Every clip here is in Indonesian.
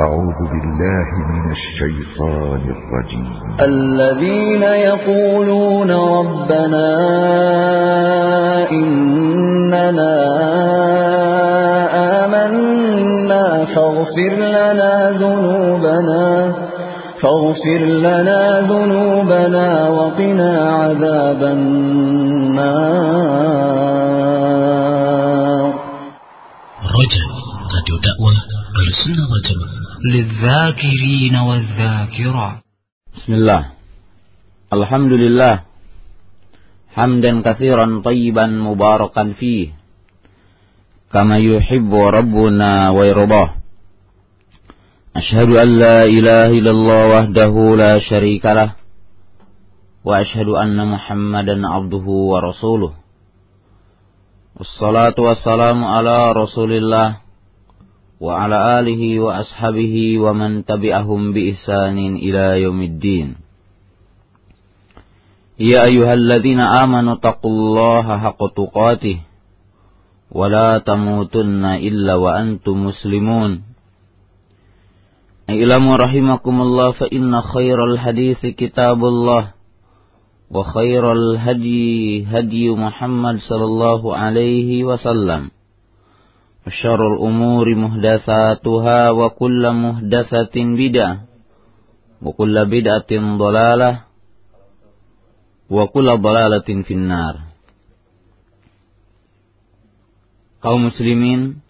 أعوذ بالله من الشيطان الرجيم. الذين يقولون ربنا إننا آمنا فاغفر لنا ذنوبنا فاغفر لنا ذنوبنا وقنا عذاب النار. رجاء راديو دعوة السنة والجماعة للذاكرين والذاكرات بسم الله الحمد لله حمدا كثيرا طيبا مباركا فيه كما يحب ربنا ويرضاه أشهد أن لا إله إلا الله وحده لا شريك له وأشهد أن محمدا عبده ورسوله والصلاة والسلام على رسول الله وعلى آله وأصحابه ومن تبعهم بإحسان إلى يوم الدين. يا أيها الذين آمنوا اتقوا الله حق تقاته ولا تموتن إلا وأنتم مسلمون. اعلموا رحمكم الله فإن خير الحديث كتاب الله وخير الهدي هدي محمد صلى الله عليه وسلم. وشر الأمور محدثاتها وكل محدثة بدعة وكل بدعة ضلالة وكل ضلالة في النار kaum muslimin,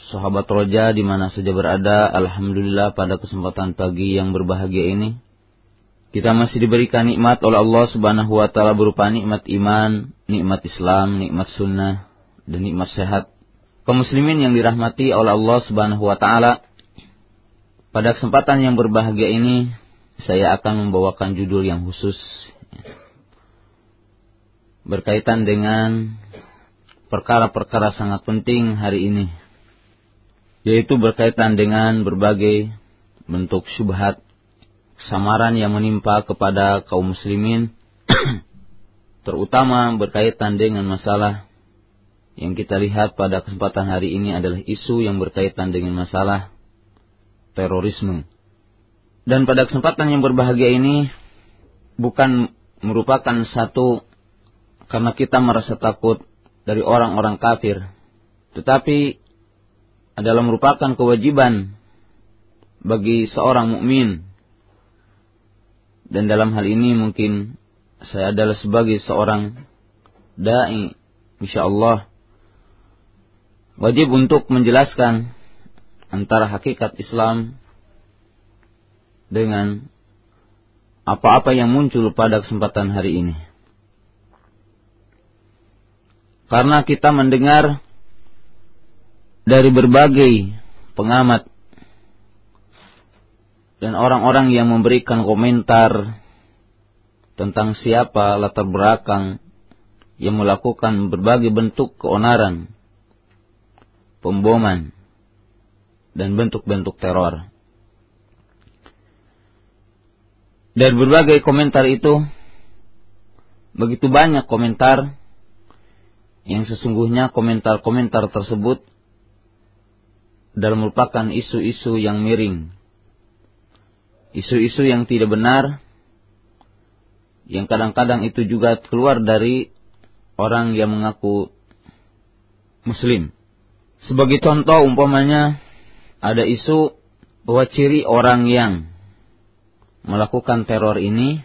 sahabat roja di mana saja berada, alhamdulillah pada kesempatan pagi yang berbahagia ini kita masih diberikan nikmat oleh Allah Subhanahu wa taala berupa nikmat iman, nikmat Islam, nikmat sunnah dan nikmat sehat. Kaum muslimin yang dirahmati oleh Allah Subhanahu wa taala, pada kesempatan yang berbahagia ini saya akan membawakan judul yang khusus berkaitan dengan perkara-perkara sangat penting hari ini yaitu berkaitan dengan berbagai bentuk syubhat samaran yang menimpa kepada kaum muslimin terutama berkaitan dengan masalah yang kita lihat pada kesempatan hari ini adalah isu yang berkaitan dengan masalah terorisme. Dan pada kesempatan yang berbahagia ini bukan merupakan satu karena kita merasa takut dari orang-orang kafir, tetapi adalah merupakan kewajiban bagi seorang mukmin. Dan dalam hal ini mungkin saya adalah sebagai seorang dai, insyaallah wajib untuk menjelaskan antara hakikat Islam dengan apa-apa yang muncul pada kesempatan hari ini. Karena kita mendengar dari berbagai pengamat dan orang-orang yang memberikan komentar tentang siapa latar belakang yang melakukan berbagai bentuk keonaran, pemboman, dan bentuk-bentuk teror. Dari berbagai komentar itu, begitu banyak komentar yang sesungguhnya komentar-komentar tersebut dalam merupakan isu-isu yang miring. Isu-isu yang tidak benar, yang kadang-kadang itu juga keluar dari orang yang mengaku muslim. Sebagai contoh umpamanya ada isu bahwa ciri orang yang melakukan teror ini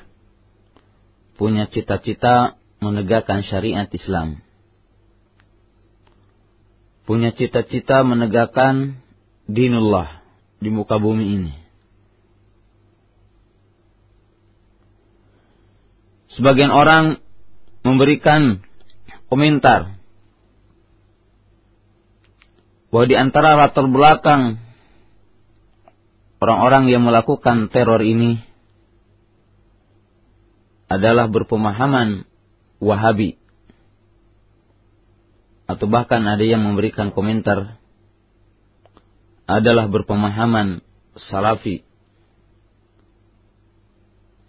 punya cita-cita menegakkan syariat Islam. Punya cita-cita menegakkan dinullah di muka bumi ini. Sebagian orang memberikan komentar bahwa di antara latar belakang orang-orang yang melakukan teror ini adalah berpemahaman Wahabi. Atau bahkan ada yang memberikan komentar adalah berpemahaman Salafi.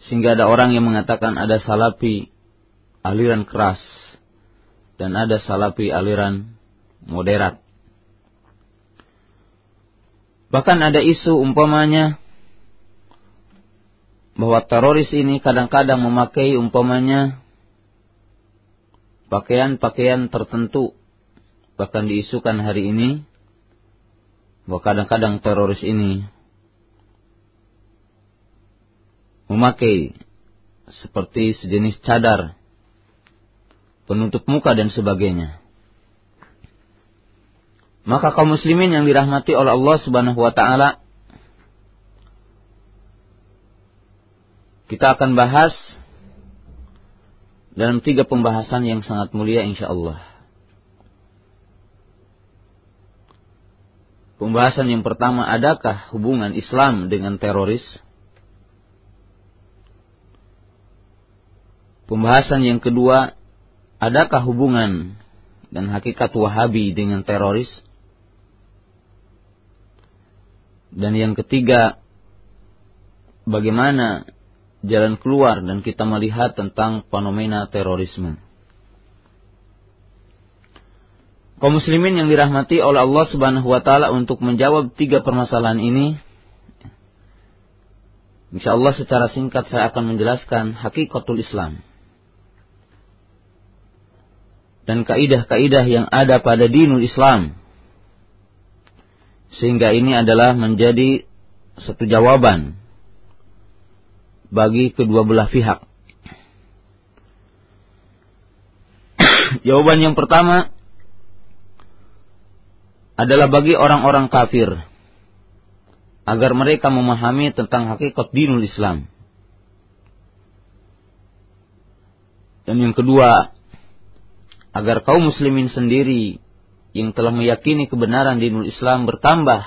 Sehingga ada orang yang mengatakan ada Salafi aliran keras dan ada Salafi aliran moderat. Bahkan ada isu umpamanya bahwa teroris ini kadang-kadang memakai umpamanya pakaian-pakaian tertentu. Bahkan diisukan hari ini bahwa kadang-kadang teroris ini memakai seperti sejenis cadar penutup muka dan sebagainya. Maka kaum muslimin yang dirahmati oleh Allah Subhanahu wa taala kita akan bahas dalam tiga pembahasan yang sangat mulia insya Allah. Pembahasan yang pertama, adakah hubungan Islam dengan teroris? Pembahasan yang kedua, adakah hubungan dan hakikat Wahabi dengan teroris? Dan yang ketiga, bagaimana jalan keluar dan kita melihat tentang fenomena terorisme. Kaum muslimin yang dirahmati oleh Allah Subhanahu wa taala untuk menjawab tiga permasalahan ini Insya Allah secara singkat saya akan menjelaskan hakikatul Islam dan kaidah-kaidah yang ada pada dinul Islam sehingga ini adalah menjadi satu jawaban bagi kedua belah pihak. Jawaban yang pertama adalah bagi orang-orang kafir agar mereka memahami tentang hakikat dinul Islam. Dan yang kedua, agar kaum muslimin sendiri yang telah meyakini kebenaran dinul Islam bertambah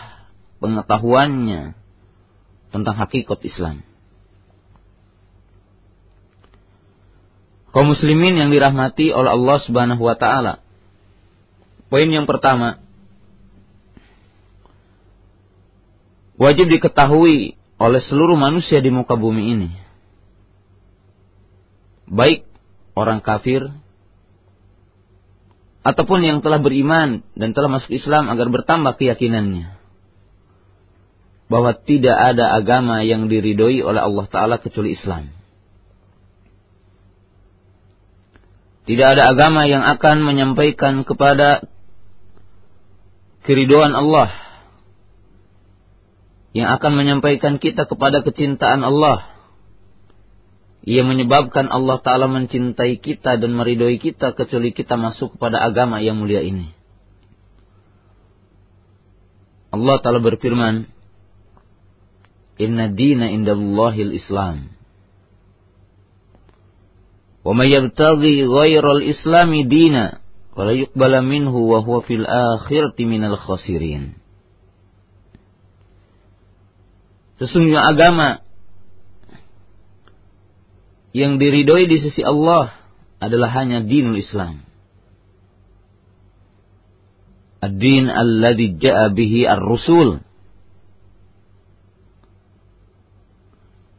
pengetahuannya tentang hakikat Islam. kaum muslimin yang dirahmati oleh Allah Subhanahu wa taala. Poin yang pertama, wajib diketahui oleh seluruh manusia di muka bumi ini. Baik orang kafir ataupun yang telah beriman dan telah masuk Islam agar bertambah keyakinannya bahwa tidak ada agama yang diridhoi oleh Allah taala kecuali Islam. Tidak ada agama yang akan menyampaikan kepada keridoan Allah. Yang akan menyampaikan kita kepada kecintaan Allah ia menyebabkan Allah Ta'ala mencintai kita dan meridhoi kita kecuali kita masuk kepada agama yang mulia ini. Allah Ta'ala berfirman, Inna dina indallahil islam. Wa mayyabtaghi ghairal islami dina. Wala yukbala minhu wa huwa fil akhirati minal khasirin. Sesungguhnya agama yang diridhoi di sisi Allah adalah hanya dinul Islam. Ad-din alladhi ja'a bihi ar-rusul.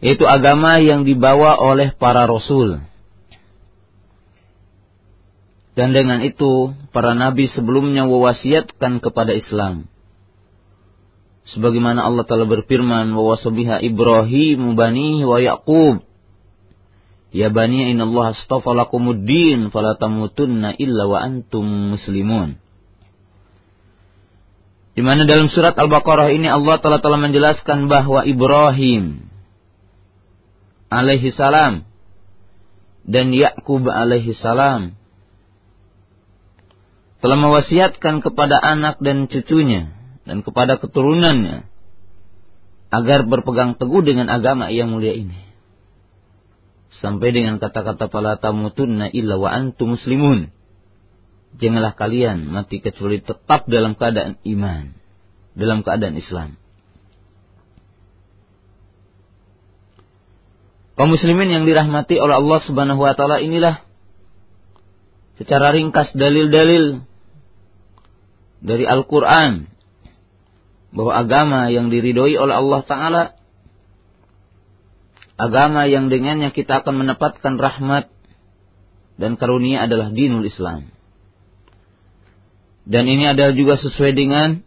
Yaitu agama yang dibawa oleh para rasul. Dan dengan itu para nabi sebelumnya mewasiatkan kepada Islam. Sebagaimana Allah telah berfirman wawasabiha Ibrahim bani wa Yaqub. Ya bani inna Allah astafa lakumuddin fala tamutunna illa wa antum muslimun. Di mana dalam surat Al-Baqarah ini Allah telah telah menjelaskan bahwa Ibrahim alaihi salam dan Yakub alaihi salam telah mewasiatkan kepada anak dan cucunya dan kepada keturunannya agar berpegang teguh dengan agama yang mulia ini. Sampai dengan kata-kata pala tamutunna illa wa antum muslimun. Janganlah kalian mati kecuali tetap dalam keadaan iman, dalam keadaan Islam. Kaum muslimin yang dirahmati oleh Allah Subhanahu wa taala inilah secara ringkas dalil-dalil dari Al-Quran bahwa agama yang diridhoi oleh Allah Ta'ala agama yang dengannya kita akan mendapatkan rahmat dan karunia adalah dinul Islam. Dan ini adalah juga sesuai dengan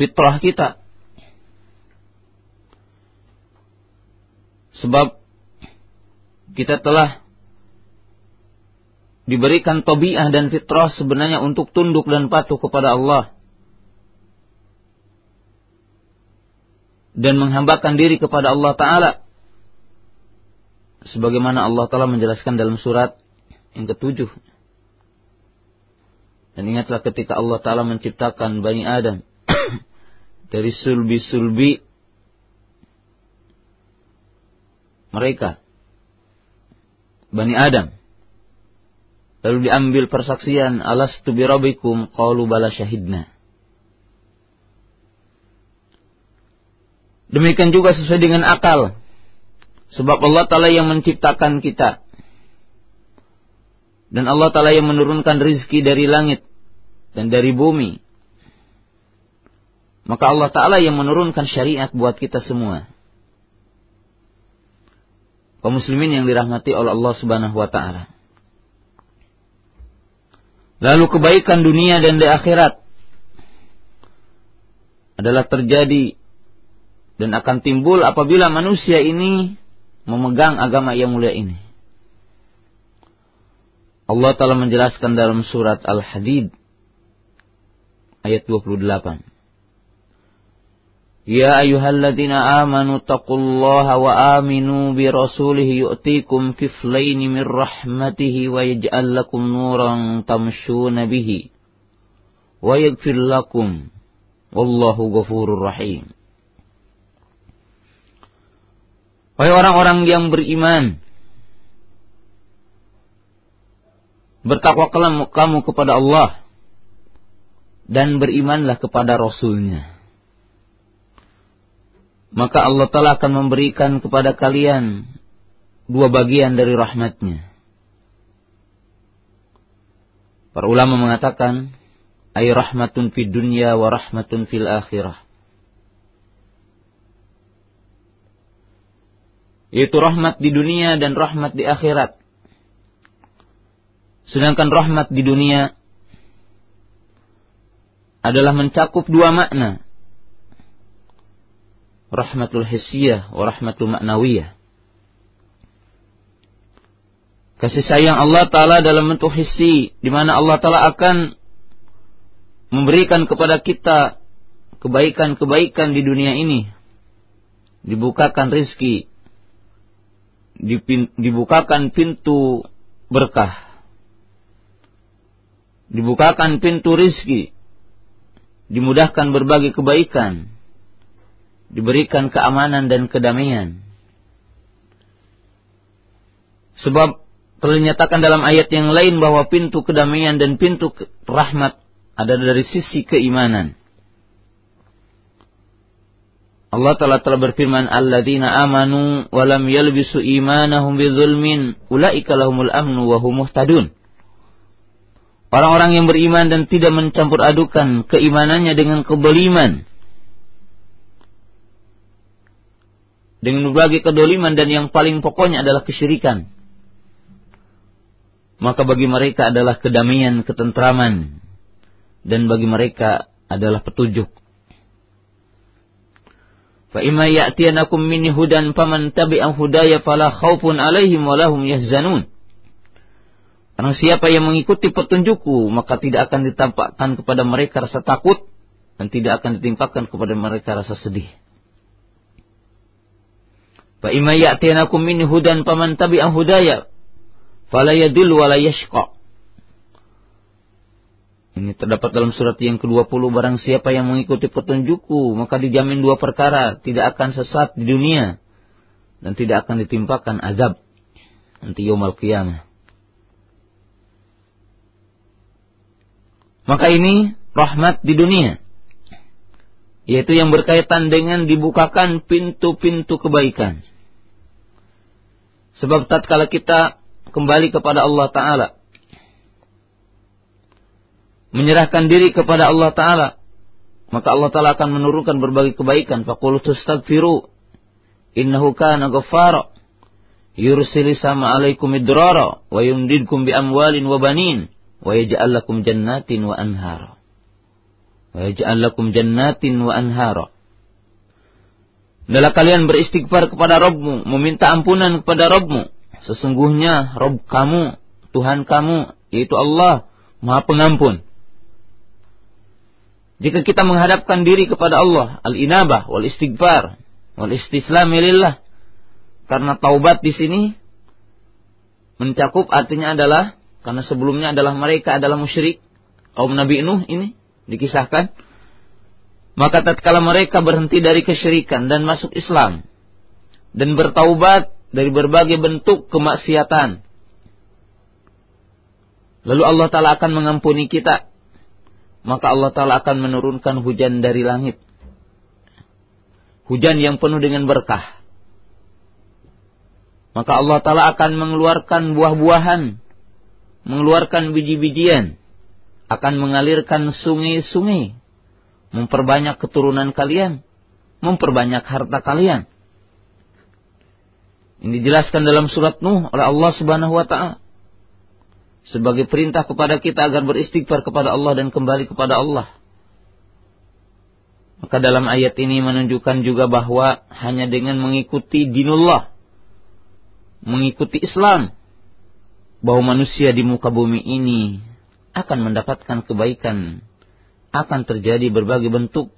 fitrah kita. Sebab kita telah diberikan tobiah dan fitrah sebenarnya untuk tunduk dan patuh kepada Allah. Dan menghambakan diri kepada Allah Ta'ala. Sebagaimana Allah Ta'ala menjelaskan dalam surat yang ketujuh. Dan ingatlah ketika Allah Ta'ala menciptakan Bani Adam. dari sulbi-sulbi mereka. Bani Adam. Lalu diambil persaksian, alastu birabikum, qalu bala syahidna. Demikian juga sesuai dengan akal. Sebab Allah Ta'ala yang menciptakan kita. Dan Allah Ta'ala yang menurunkan rizki dari langit dan dari bumi. Maka Allah Ta'ala yang menurunkan syariat buat kita semua kaum muslimin yang dirahmati oleh Allah Subhanahu wa taala. Lalu kebaikan dunia dan di akhirat adalah terjadi dan akan timbul apabila manusia ini memegang agama yang mulia ini. Allah telah menjelaskan dalam surat Al-Hadid ayat 28. Ya ayyuhalladzina amanu taqullaha wa aminu bi rasulih yu'tikum kiflaini min rahmatihi wa yaj'al lakum nuran tamshuna bihi wa yaghfir lakum wallahu ghafurur rahim. Wahai orang-orang yang beriman, bertakwalah kamu kepada Allah dan berimanlah kepada Rasulnya maka Allah Ta'ala akan memberikan kepada kalian dua bagian dari rahmatnya. Para ulama mengatakan, ay rahmatun fid dunya wa rahmatun fil akhirah. Yaitu rahmat di dunia dan rahmat di akhirat. Sedangkan rahmat di dunia adalah mencakup dua makna rahmatul hissiyah wa rahmatul ma'nawiyah. Kasih sayang Allah Ta'ala dalam bentuk hissi, di mana Allah Ta'ala akan memberikan kepada kita kebaikan-kebaikan di dunia ini. Dibukakan rizki, dibukakan pintu berkah, dibukakan pintu rizki, dimudahkan berbagai kebaikan, diberikan keamanan dan kedamaian. Sebab telah dinyatakan dalam ayat yang lain bahwa pintu kedamaian dan pintu rahmat ada dari sisi keimanan. Allah telah telah berfirman alladzina amanu wa lam yalbisu imanahum bidzulmin ulaika lahumul amnu wa hum muhtadun. Orang-orang yang beriman dan tidak mencampur adukan keimanannya dengan kebeliman dengan berbagai kedoliman dan yang paling pokoknya adalah kesyirikan. Maka bagi mereka adalah kedamaian, ketentraman. Dan bagi mereka adalah petunjuk. Fa imma ya'tiyanakum minni hudan faman tabi'a hudaya fala khaufun alaihim wa lahum yahzanun. Karena siapa yang mengikuti petunjukku, maka tidak akan ditampakkan kepada mereka rasa takut dan tidak akan ditimpakan kepada mereka rasa sedih. Fa imma ya'tinakum min hudan faman tabi'a hudaya fala yadil wa la yashqa. Ini terdapat dalam surat yang ke-20 barang siapa yang mengikuti petunjukku maka dijamin dua perkara, tidak akan sesat di dunia dan tidak akan ditimpakan azab nanti yaumul qiyamah. Maka ini rahmat di dunia yaitu yang berkaitan dengan dibukakan pintu-pintu kebaikan. Sebab tatkala kita kembali kepada Allah Ta'ala. Menyerahkan diri kepada Allah Ta'ala. Maka Allah Ta'ala akan menurunkan berbagai kebaikan. Faqulu tustagfiru. Innahu kana ghaffara. Yursili sama alaikum idrara. Wa yumdidkum bi amwalin wa banin. Wa yaj'al lakum jannatin wa anhara. Wa yaj'al lakum jannatin wa anhara. Adalah kalian beristighfar kepada Robmu, meminta ampunan kepada Robmu. Sesungguhnya Rob kamu, Tuhan kamu, yaitu Allah, Maha Pengampun. Jika kita menghadapkan diri kepada Allah, al-inabah wal istighfar wal istislam lillah. Karena taubat di sini mencakup artinya adalah karena sebelumnya adalah mereka adalah musyrik kaum Nabi Nuh ini dikisahkan maka tatkala mereka berhenti dari kesyirikan dan masuk Islam dan bertaubat dari berbagai bentuk kemaksiatan. Lalu Allah Ta'ala akan mengampuni kita. Maka Allah Ta'ala akan menurunkan hujan dari langit. Hujan yang penuh dengan berkah. Maka Allah Ta'ala akan mengeluarkan buah-buahan. Mengeluarkan biji-bijian. Akan mengalirkan sungai-sungai memperbanyak keturunan kalian, memperbanyak harta kalian. Ini dijelaskan dalam surat Nuh oleh Allah Subhanahu wa taala. Sebagai perintah kepada kita agar beristighfar kepada Allah dan kembali kepada Allah. Maka dalam ayat ini menunjukkan juga bahwa hanya dengan mengikuti dinullah, mengikuti Islam, bahwa manusia di muka bumi ini akan mendapatkan kebaikan akan terjadi berbagai bentuk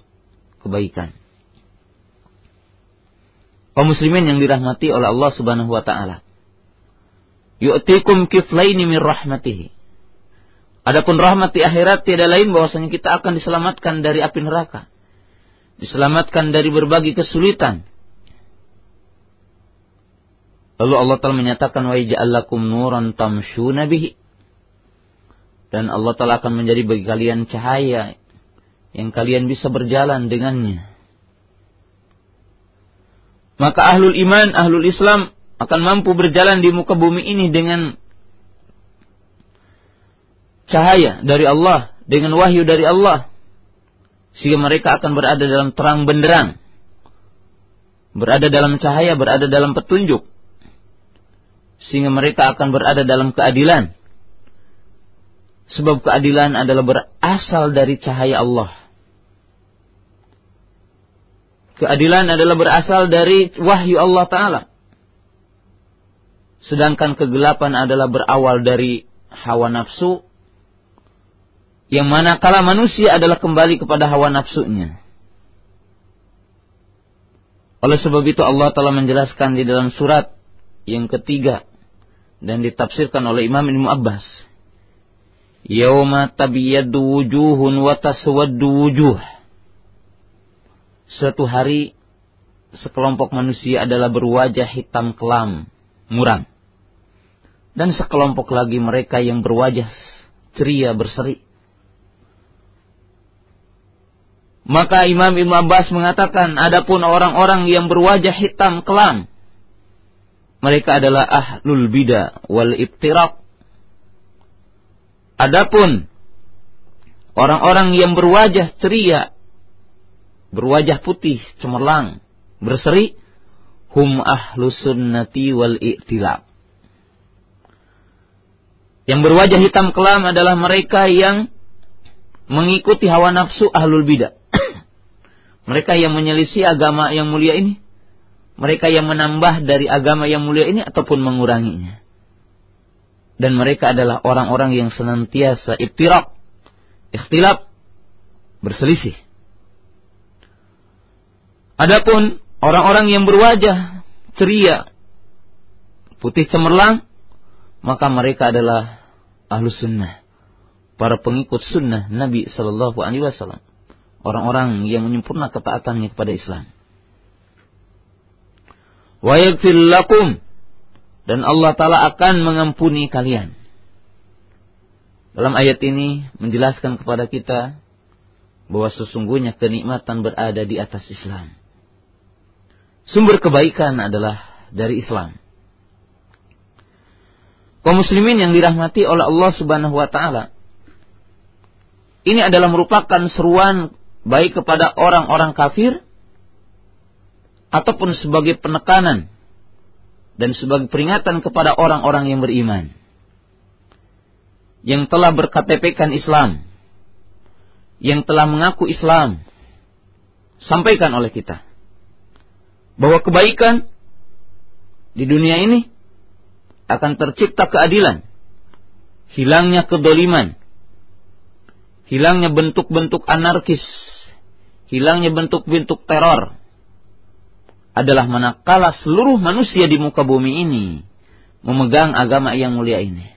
kebaikan. Kaum muslimin yang dirahmati oleh Allah Subhanahu wa taala. Yu'tikum kiflaini min rahmatihi. Adapun rahmat di akhirat tiada lain bahwasanya kita akan diselamatkan dari api neraka. Diselamatkan dari berbagai kesulitan. Lalu Allah Ta'ala menyatakan wa ja'alakum nuran tamshuna bihi. Dan Allah Ta'ala akan menjadi bagi kalian cahaya yang kalian bisa berjalan dengannya. Maka ahlul iman, ahlul Islam akan mampu berjalan di muka bumi ini dengan cahaya dari Allah, dengan wahyu dari Allah. Sehingga mereka akan berada dalam terang benderang. Berada dalam cahaya, berada dalam petunjuk. Sehingga mereka akan berada dalam keadilan. Sebab keadilan adalah berasal dari cahaya Allah. Keadilan adalah berasal dari wahyu Allah Ta'ala. Sedangkan kegelapan adalah berawal dari hawa nafsu. Yang mana kala manusia adalah kembali kepada hawa nafsunya. Oleh sebab itu Allah telah menjelaskan di dalam surat yang ketiga dan ditafsirkan oleh Imam Ibnu Abbas. Yauma tabiyaddu wujuhun wa taswaddu wujuh Suatu hari sekelompok manusia adalah berwajah hitam kelam, muram. Dan sekelompok lagi mereka yang berwajah ceria berseri. Maka Imam Ibn Abbas mengatakan, adapun orang-orang yang berwajah hitam kelam, mereka adalah ahlul bidah wal ibtiraq. Adapun orang-orang yang berwajah ceria berwajah putih, cemerlang, berseri, hum ahlu sunnati wal i'tilab. Yang berwajah hitam kelam adalah mereka yang mengikuti hawa nafsu ahlul bidah. mereka yang menyelisih agama yang mulia ini. Mereka yang menambah dari agama yang mulia ini ataupun menguranginya. Dan mereka adalah orang-orang yang senantiasa ibtirak, ikhtilaf, berselisih. Adapun orang-orang yang berwajah ceria, putih cemerlang, maka mereka adalah ahlu sunnah, para pengikut sunnah Nabi Shallallahu Alaihi Wasallam, orang-orang yang menyempurna ketaatannya kepada Islam. Wa lakum dan Allah Ta'ala akan mengampuni kalian. Dalam ayat ini menjelaskan kepada kita bahwa sesungguhnya kenikmatan berada di atas Islam sumber kebaikan adalah dari Islam. Kaum muslimin yang dirahmati oleh Allah Subhanahu wa taala. Ini adalah merupakan seruan baik kepada orang-orang kafir ataupun sebagai penekanan dan sebagai peringatan kepada orang-orang yang beriman. Yang telah berKTP-kan Islam. Yang telah mengaku Islam. Sampaikan oleh kita. Bahwa kebaikan di dunia ini akan tercipta keadilan, hilangnya kedoliman, hilangnya bentuk-bentuk anarkis, hilangnya bentuk-bentuk teror, adalah manakala seluruh manusia di muka bumi ini memegang agama yang mulia ini.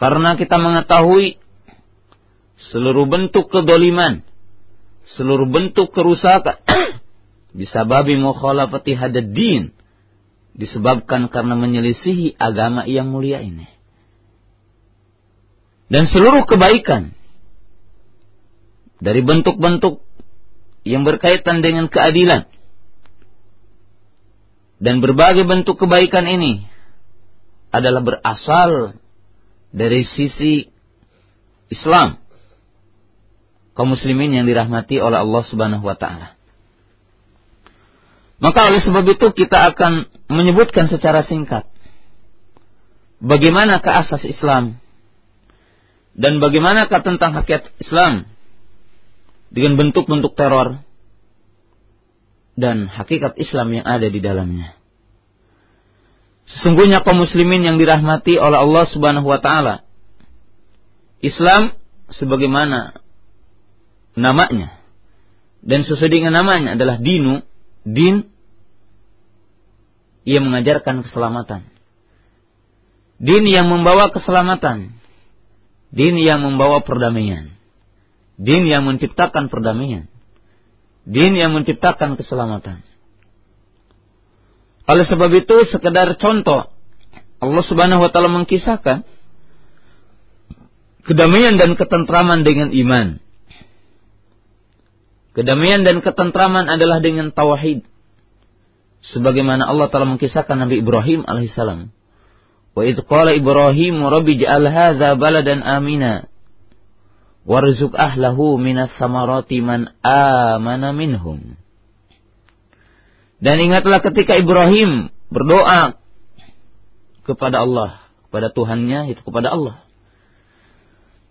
Karena kita mengetahui seluruh bentuk kedoliman, seluruh bentuk kerusakan, bisa babi mukhalafati hadad din, disebabkan karena menyelisihi agama yang mulia ini. Dan seluruh kebaikan dari bentuk-bentuk yang berkaitan dengan keadilan dan berbagai bentuk kebaikan ini adalah berasal dari sisi Islam kaum muslimin yang dirahmati oleh Allah Subhanahu wa taala. Maka oleh sebab itu kita akan menyebutkan secara singkat bagaimana ke asas Islam dan bagaimanakah tentang hakikat Islam dengan bentuk-bentuk teror dan hakikat Islam yang ada di dalamnya. Sesungguhnya kaum muslimin yang dirahmati oleh Allah Subhanahu wa taala. Islam sebagaimana namanya dan sesuai dengan namanya adalah dinu, din ia mengajarkan keselamatan. Din yang membawa keselamatan. Din yang membawa perdamaian. Din yang menciptakan perdamaian. Din yang menciptakan keselamatan. Oleh sebab itu sekedar contoh Allah Subhanahu wa taala mengkisahkan kedamaian dan ketentraman dengan iman. Kedamaian dan ketentraman adalah dengan tauhid. Sebagaimana Allah telah mengkisahkan Nabi Ibrahim alaihissalam. Wa idh qala Ibrahim rabbi ja'al hadza baladan amina warzuq ahlahu minas samarati man amana minhum. Dan ingatlah ketika Ibrahim berdoa kepada Allah, kepada Tuhannya, itu kepada Allah.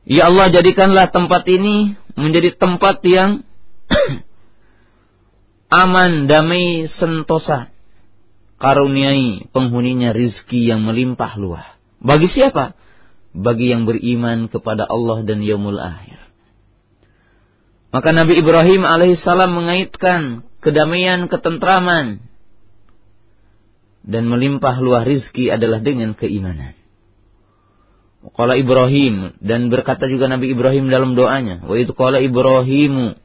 Ya Allah jadikanlah tempat ini menjadi tempat yang aman, damai, sentosa. Karuniai penghuninya rizki yang melimpah luah. Bagi siapa? Bagi yang beriman kepada Allah dan yaumul akhir. Maka Nabi Ibrahim alaihissalam mengaitkan kedamaian, ketentraman, dan melimpah luah rizki adalah dengan keimanan. Qala Ibrahim dan berkata juga Nabi Ibrahim dalam doanya, wa itu qala Ibrahimu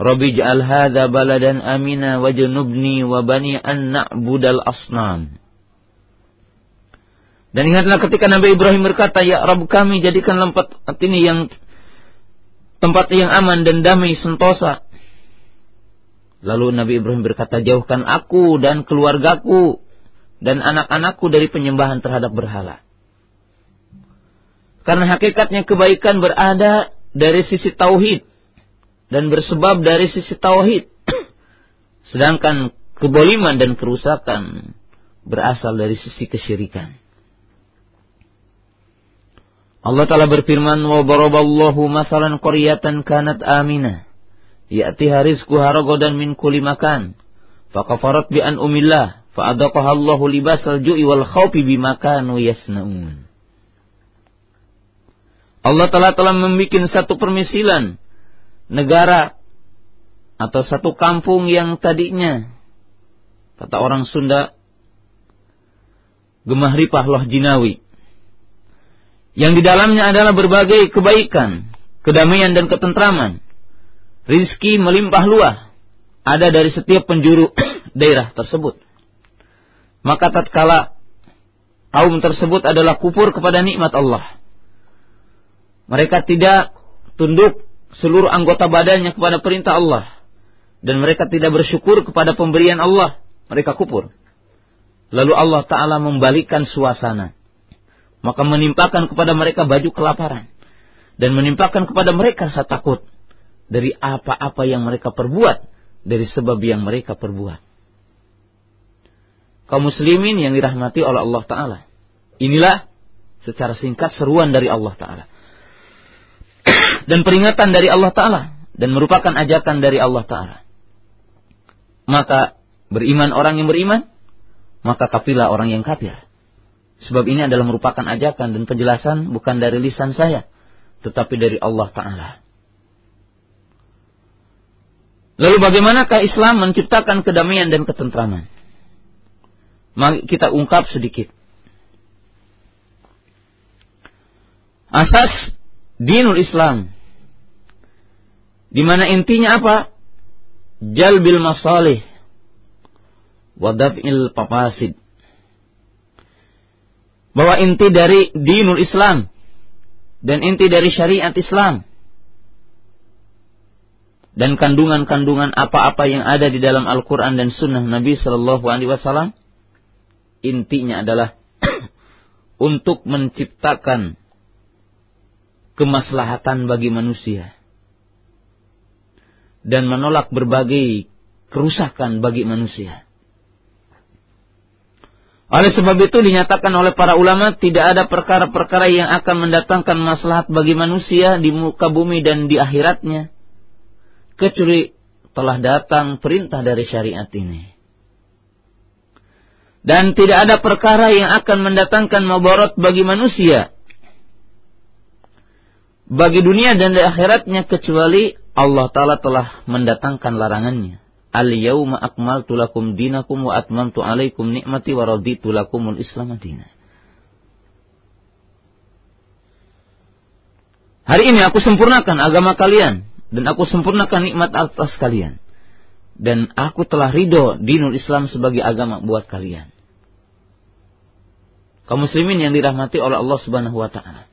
Rabbi ja'al hadza baladan amina wajnubni wa bani an na'budal asnam. Dan ingatlah ketika Nabi Ibrahim berkata, Ya Rabb kami jadikan tempat ini yang tempat yang aman dan damai sentosa Lalu Nabi Ibrahim berkata, jauhkan aku dan keluargaku dan anak-anakku dari penyembahan terhadap berhala. Karena hakikatnya kebaikan berada dari sisi tauhid dan bersebab dari sisi tauhid. Sedangkan keboliman dan kerusakan berasal dari sisi kesyirikan. Allah Ta'ala berfirman, Wa مَثَلًا masalan كَانَتْ kanat aminah. Ya'tiha rizquha مِنْ min kulli فَقَفَرَتْ بِأَنْ bi an فَأَدَقَهَا اللَّهُ لِبَاسَ ju'i وَالْخَوْفِ khawfi bima kanu. Allah Ta'ala telah membuat satu permisilan negara atau satu kampung yang tadinya kata orang Sunda gemah ripah loh jinawi yang di dalamnya adalah berbagai kebaikan, kedamaian dan ketentraman rizki melimpah luah ada dari setiap penjuru daerah tersebut. Maka tatkala kaum tersebut adalah kufur kepada nikmat Allah. Mereka tidak tunduk seluruh anggota badannya kepada perintah Allah. Dan mereka tidak bersyukur kepada pemberian Allah. Mereka kufur. Lalu Allah Ta'ala membalikkan suasana. Maka menimpakan kepada mereka baju kelaparan. Dan menimpakan kepada mereka rasa takut dari apa-apa yang mereka perbuat, dari sebab yang mereka perbuat. Kaum muslimin yang dirahmati oleh Allah Ta'ala. Inilah secara singkat seruan dari Allah Ta'ala. Dan peringatan dari Allah Ta'ala dan merupakan ajakan dari Allah Ta'ala. Maka beriman orang yang beriman, maka kafirlah orang yang kafir. Sebab ini adalah merupakan ajakan dan penjelasan bukan dari lisan saya, tetapi dari Allah Ta'ala. Lalu bagaimanakah Islam menciptakan kedamaian dan ketentraman? Mari kita ungkap sedikit. Asas dinul Islam. Di mana intinya apa? Jalbil masalih wadaf'il papasid. Bahwa inti dari dinul Islam dan inti dari syariat Islam dan kandungan-kandungan apa-apa yang ada di dalam Al-Quran dan Sunnah Nabi Shallallahu Alaihi Wasallam intinya adalah untuk menciptakan kemaslahatan bagi manusia dan menolak berbagai kerusakan bagi manusia. Oleh sebab itu dinyatakan oleh para ulama tidak ada perkara-perkara yang akan mendatangkan maslahat bagi manusia di muka bumi dan di akhiratnya kecuali telah datang perintah dari syariat ini. Dan tidak ada perkara yang akan mendatangkan mabarat bagi manusia bagi dunia dan di akhiratnya kecuali Allah Ta'ala telah mendatangkan larangannya. Al-yawma akmaltu lakum dinakum wa atmamtu alaikum nikmati wa raditu lakumul islam adina. Hari ini aku sempurnakan agama kalian dan aku sempurnakan nikmat atas kalian. Dan aku telah ridho dinul Islam sebagai agama buat kalian. Kaum muslimin yang dirahmati oleh Allah Subhanahu wa taala.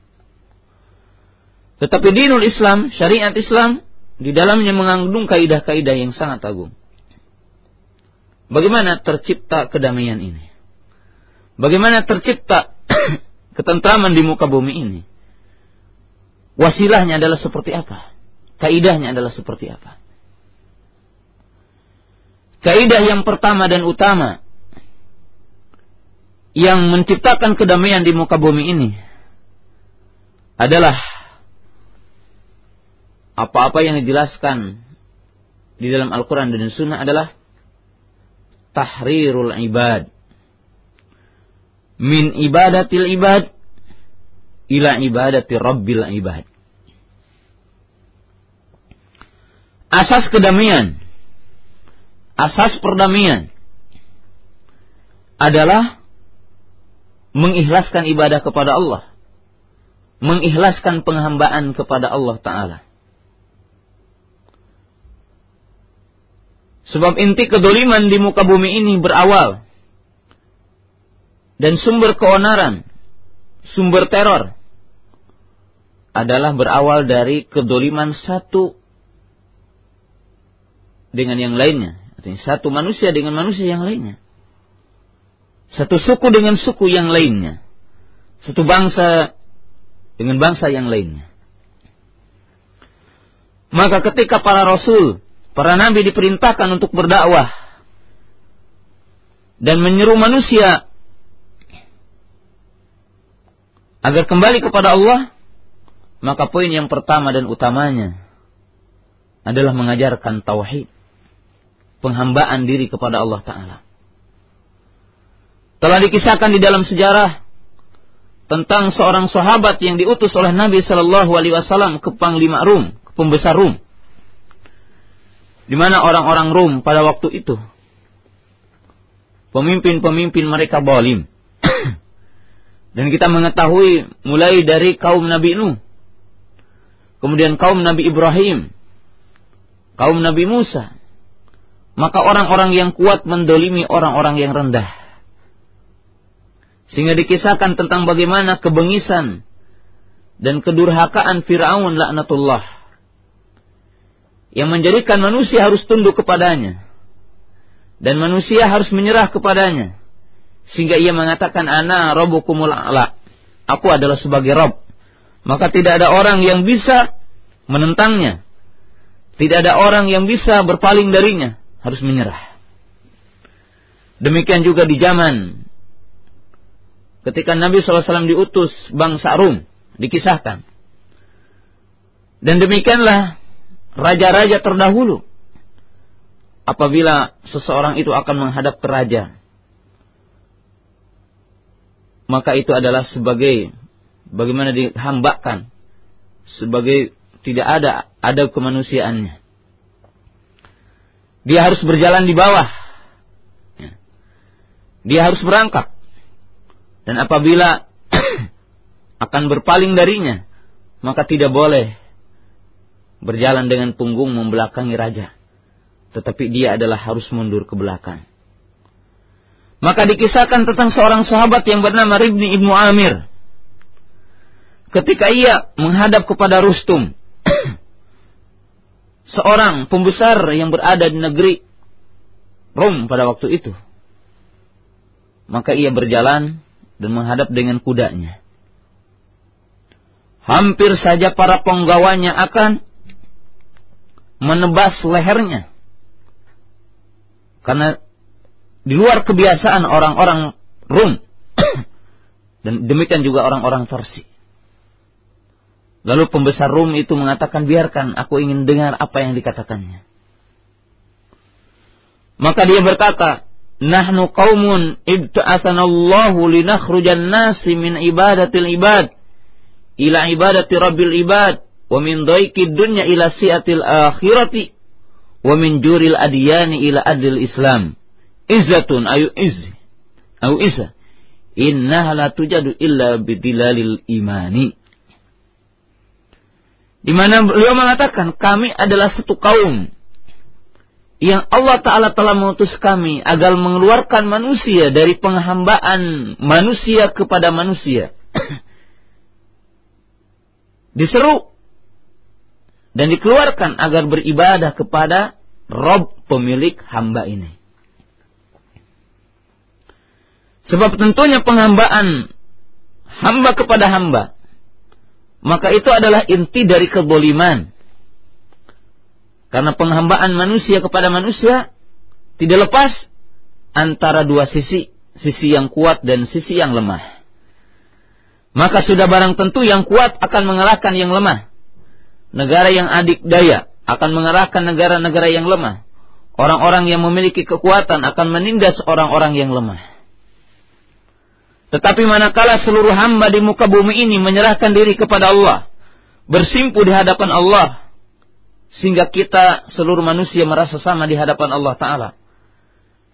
Tetapi dinul Islam, syariat Islam, di dalamnya mengandung kaidah-kaidah yang sangat agung. Bagaimana tercipta kedamaian ini? Bagaimana tercipta ketentraman di muka bumi ini? Wasilahnya adalah seperti apa? Kaidahnya adalah seperti apa? Kaidah yang pertama dan utama yang menciptakan kedamaian di muka bumi ini adalah apa-apa yang dijelaskan di dalam Al-Quran dan Sunnah adalah tahrirul ibad. Min ibadatil ibad ila ibadati rabbil ibad. Asas kedamaian, asas perdamaian adalah mengikhlaskan ibadah kepada Allah, mengikhlaskan penghambaan kepada Allah Ta'ala. Sebab inti kedoliman di muka bumi ini berawal dan sumber keonaran, sumber teror adalah berawal dari kedoliman satu dengan yang lainnya. Artinya satu manusia dengan manusia yang lainnya. Satu suku dengan suku yang lainnya. Satu bangsa dengan bangsa yang lainnya. Maka ketika para rasul Para nabi diperintahkan untuk berdakwah dan menyeru manusia agar kembali kepada Allah, maka poin yang pertama dan utamanya adalah mengajarkan tauhid, penghambaan diri kepada Allah taala. Telah dikisahkan di dalam sejarah tentang seorang sahabat yang diutus oleh Nabi Shallallahu Alaihi Wasallam ke panglima Rum, ke pembesar Rum di mana orang-orang Rum pada waktu itu pemimpin-pemimpin mereka bolim. Dan kita mengetahui mulai dari kaum Nabi Nuh, kemudian kaum Nabi Ibrahim, kaum Nabi Musa. Maka orang-orang yang kuat mendolimi orang-orang yang rendah. Sehingga dikisahkan tentang bagaimana kebengisan dan kedurhakaan Fir'aun laknatullah yang menjadikan manusia harus tunduk kepadanya. Dan manusia harus menyerah kepadanya. Sehingga ia mengatakan ana rabbukumul a'la. Aku adalah sebagai rob maka tidak ada orang yang bisa menentangnya. Tidak ada orang yang bisa berpaling darinya. Harus menyerah. Demikian juga di zaman ketika Nabi SAW diutus bangsa Rum dikisahkan. Dan demikianlah raja-raja terdahulu. Apabila seseorang itu akan menghadap ke raja, maka itu adalah sebagai bagaimana dihambakan, sebagai tidak ada ada kemanusiaannya. Dia harus berjalan di bawah. Ya. Dia harus berangkat. Dan apabila akan berpaling darinya, maka tidak boleh berjalan dengan punggung membelakangi raja. Tetapi dia adalah harus mundur ke belakang. Maka dikisahkan tentang seorang sahabat yang bernama Ribni Ibnu Amir. Ketika ia menghadap kepada Rustum, seorang pembesar yang berada di negeri Rom pada waktu itu. Maka ia berjalan dan menghadap dengan kudanya. Hampir saja para penggawanya akan menebas lehernya. Karena di luar kebiasaan orang-orang Rum dan demikian juga orang-orang Farsi. Lalu pembesar Rum itu mengatakan, biarkan aku ingin dengar apa yang dikatakannya. Maka dia berkata, Nahnu qawmun ibta'asanallahu linakhrujan nasi min ibadatil ibad ila ibadati rabbil ibad wa min daiki dunya ila si'atil akhirati wa min juril adiyani ila adil islam. Izzatun ayu izzi au isa innaha la tujadu illa bidilalil imani. Di mana beliau mengatakan kami adalah satu kaum yang Allah Ta'ala telah mengutus kami agar mengeluarkan manusia dari penghambaan manusia kepada manusia. Diseru dan dikeluarkan agar beribadah kepada Rob pemilik hamba ini. Sebab tentunya penghambaan hamba kepada hamba, maka itu adalah inti dari keboliman. Karena penghambaan manusia kepada manusia tidak lepas antara dua sisi, sisi yang kuat dan sisi yang lemah. Maka sudah barang tentu yang kuat akan mengalahkan yang lemah negara yang adik daya akan mengerahkan negara-negara yang lemah. Orang-orang yang memiliki kekuatan akan menindas orang-orang yang lemah. Tetapi manakala seluruh hamba di muka bumi ini menyerahkan diri kepada Allah, bersimpu di hadapan Allah, sehingga kita seluruh manusia merasa sama di hadapan Allah Ta'ala.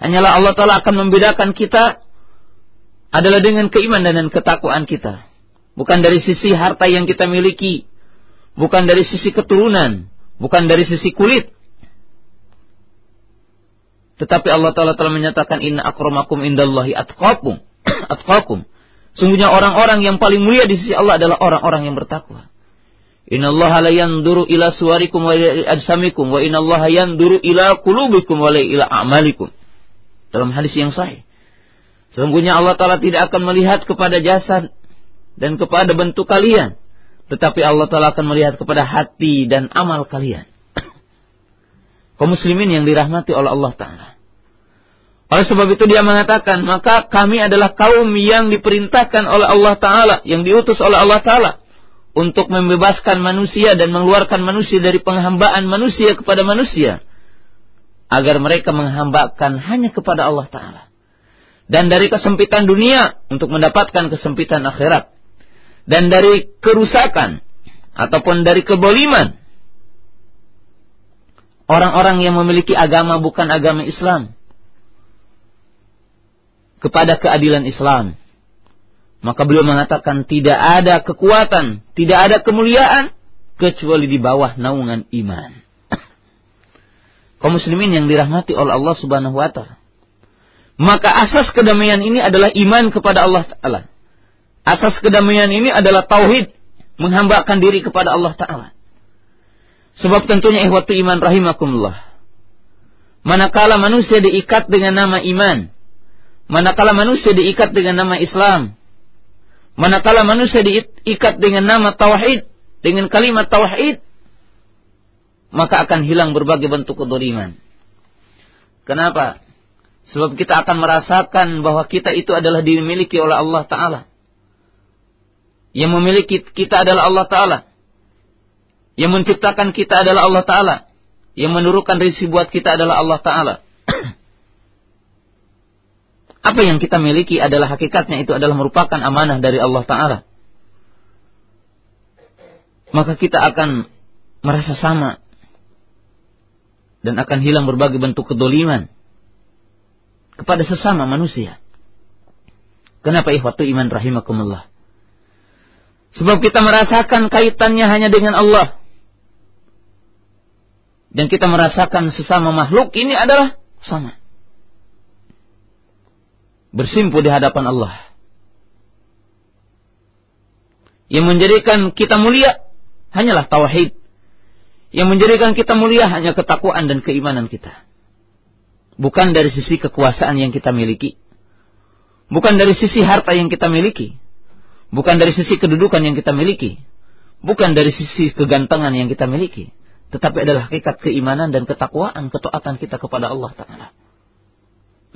Hanyalah Allah Ta'ala akan membedakan kita adalah dengan keimanan dan ketakwaan kita. Bukan dari sisi harta yang kita miliki, bukan dari sisi keturunan, bukan dari sisi kulit. Tetapi Allah Ta'ala telah menyatakan inna akramakum indallahi atqakum. atqakum. Sungguhnya orang-orang yang paling mulia di sisi Allah adalah orang-orang yang bertakwa. Inna Allah la yanduru ila suwarikum wa ila ajsamikum wa inna Allah yanduru ila kulubikum wa ila a'malikum. Dalam hadis yang sahih. Sungguhnya Allah Ta'ala tidak akan melihat kepada jasad dan kepada bentuk kalian. Tetapi Allah Ta'ala akan melihat kepada hati dan amal kalian. Kaum muslimin yang dirahmati oleh Allah Ta'ala. Oleh sebab itu dia mengatakan, maka kami adalah kaum yang diperintahkan oleh Allah Ta'ala, yang diutus oleh Allah Ta'ala, untuk membebaskan manusia dan mengeluarkan manusia dari penghambaan manusia kepada manusia, agar mereka menghambakan hanya kepada Allah Ta'ala. Dan dari kesempitan dunia untuk mendapatkan kesempitan akhirat dan dari kerusakan ataupun dari keboliman orang-orang yang memiliki agama bukan agama Islam kepada keadilan Islam. Maka beliau mengatakan tidak ada kekuatan, tidak ada kemuliaan kecuali di bawah naungan iman. Kaum muslimin yang dirahmati oleh Allah Subhanahu wa taala. Maka asas kedamaian ini adalah iman kepada Allah taala. Asas kedamaian ini adalah tauhid, menghambakan diri kepada Allah Ta'ala. Sebab tentunya ihwatu iman rahimakumullah. Manakala manusia diikat dengan nama iman, manakala manusia diikat dengan nama Islam, manakala manusia diikat dengan nama tauhid, dengan kalimat tauhid, maka akan hilang berbagai bentuk kedoliman. Kenapa? Sebab kita akan merasakan bahwa kita itu adalah dimiliki oleh Allah Ta'ala. Yang memiliki kita adalah Allah Ta'ala. Yang menciptakan kita adalah Allah Ta'ala. Yang menurunkan rezeki buat kita adalah Allah Ta'ala. Apa yang kita miliki adalah hakikatnya itu adalah merupakan amanah dari Allah Ta'ala. Maka kita akan merasa sama. Dan akan hilang berbagai bentuk kedoliman. Kepada sesama manusia. Kenapa ikhwatu iman rahimakumullah? Sebab kita merasakan kaitannya hanya dengan Allah. Dan kita merasakan sesama makhluk ini adalah sama bersimpu di hadapan Allah. Yang menjadikan kita mulia hanyalah tauhid. Yang menjadikan kita mulia hanya ketakwaan dan keimanan kita. Bukan dari sisi kekuasaan yang kita miliki. Bukan dari sisi harta yang kita miliki. Bukan dari sisi kedudukan yang kita miliki. Bukan dari sisi kegantengan yang kita miliki. Tetapi adalah hakikat keimanan dan ketakwaan, ketaatan kita kepada Allah Ta'ala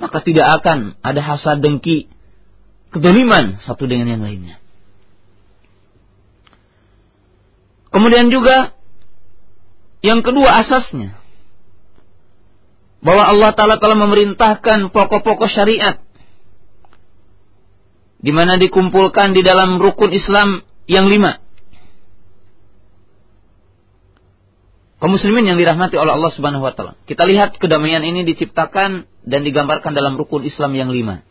maka tidak akan ada hasad dengki, kedoliman satu dengan yang lainnya. Kemudian juga yang kedua asasnya bahwa Allah Taala telah memerintahkan pokok-pokok syariat di mana dikumpulkan di dalam rukun Islam yang lima. kaum muslimin yang dirahmati oleh Allah Subhanahu wa taala. Kita lihat kedamaian ini diciptakan dan digambarkan dalam rukun Islam yang lima.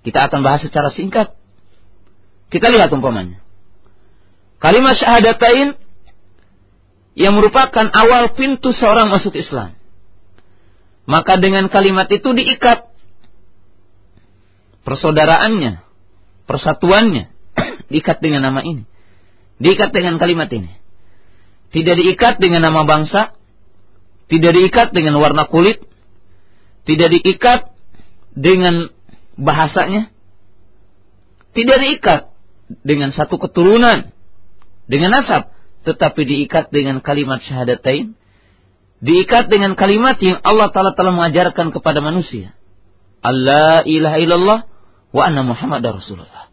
Kita akan bahas secara singkat. Kita lihat umpamanya. Kalimat syahadatain yang merupakan awal pintu seorang masuk Islam. Maka dengan kalimat itu diikat persaudaraannya, persatuannya, diikat dengan nama ini. Diikat dengan kalimat ini. Tidak diikat dengan nama bangsa, tidak diikat dengan warna kulit, tidak diikat dengan bahasanya, tidak diikat dengan satu keturunan, dengan nasab, tetapi diikat dengan kalimat syahadatain, diikat dengan kalimat yang Allah Ta'ala telah mengajarkan kepada manusia. Allah ilaha illallah wa anna Muhammad Rasulullah.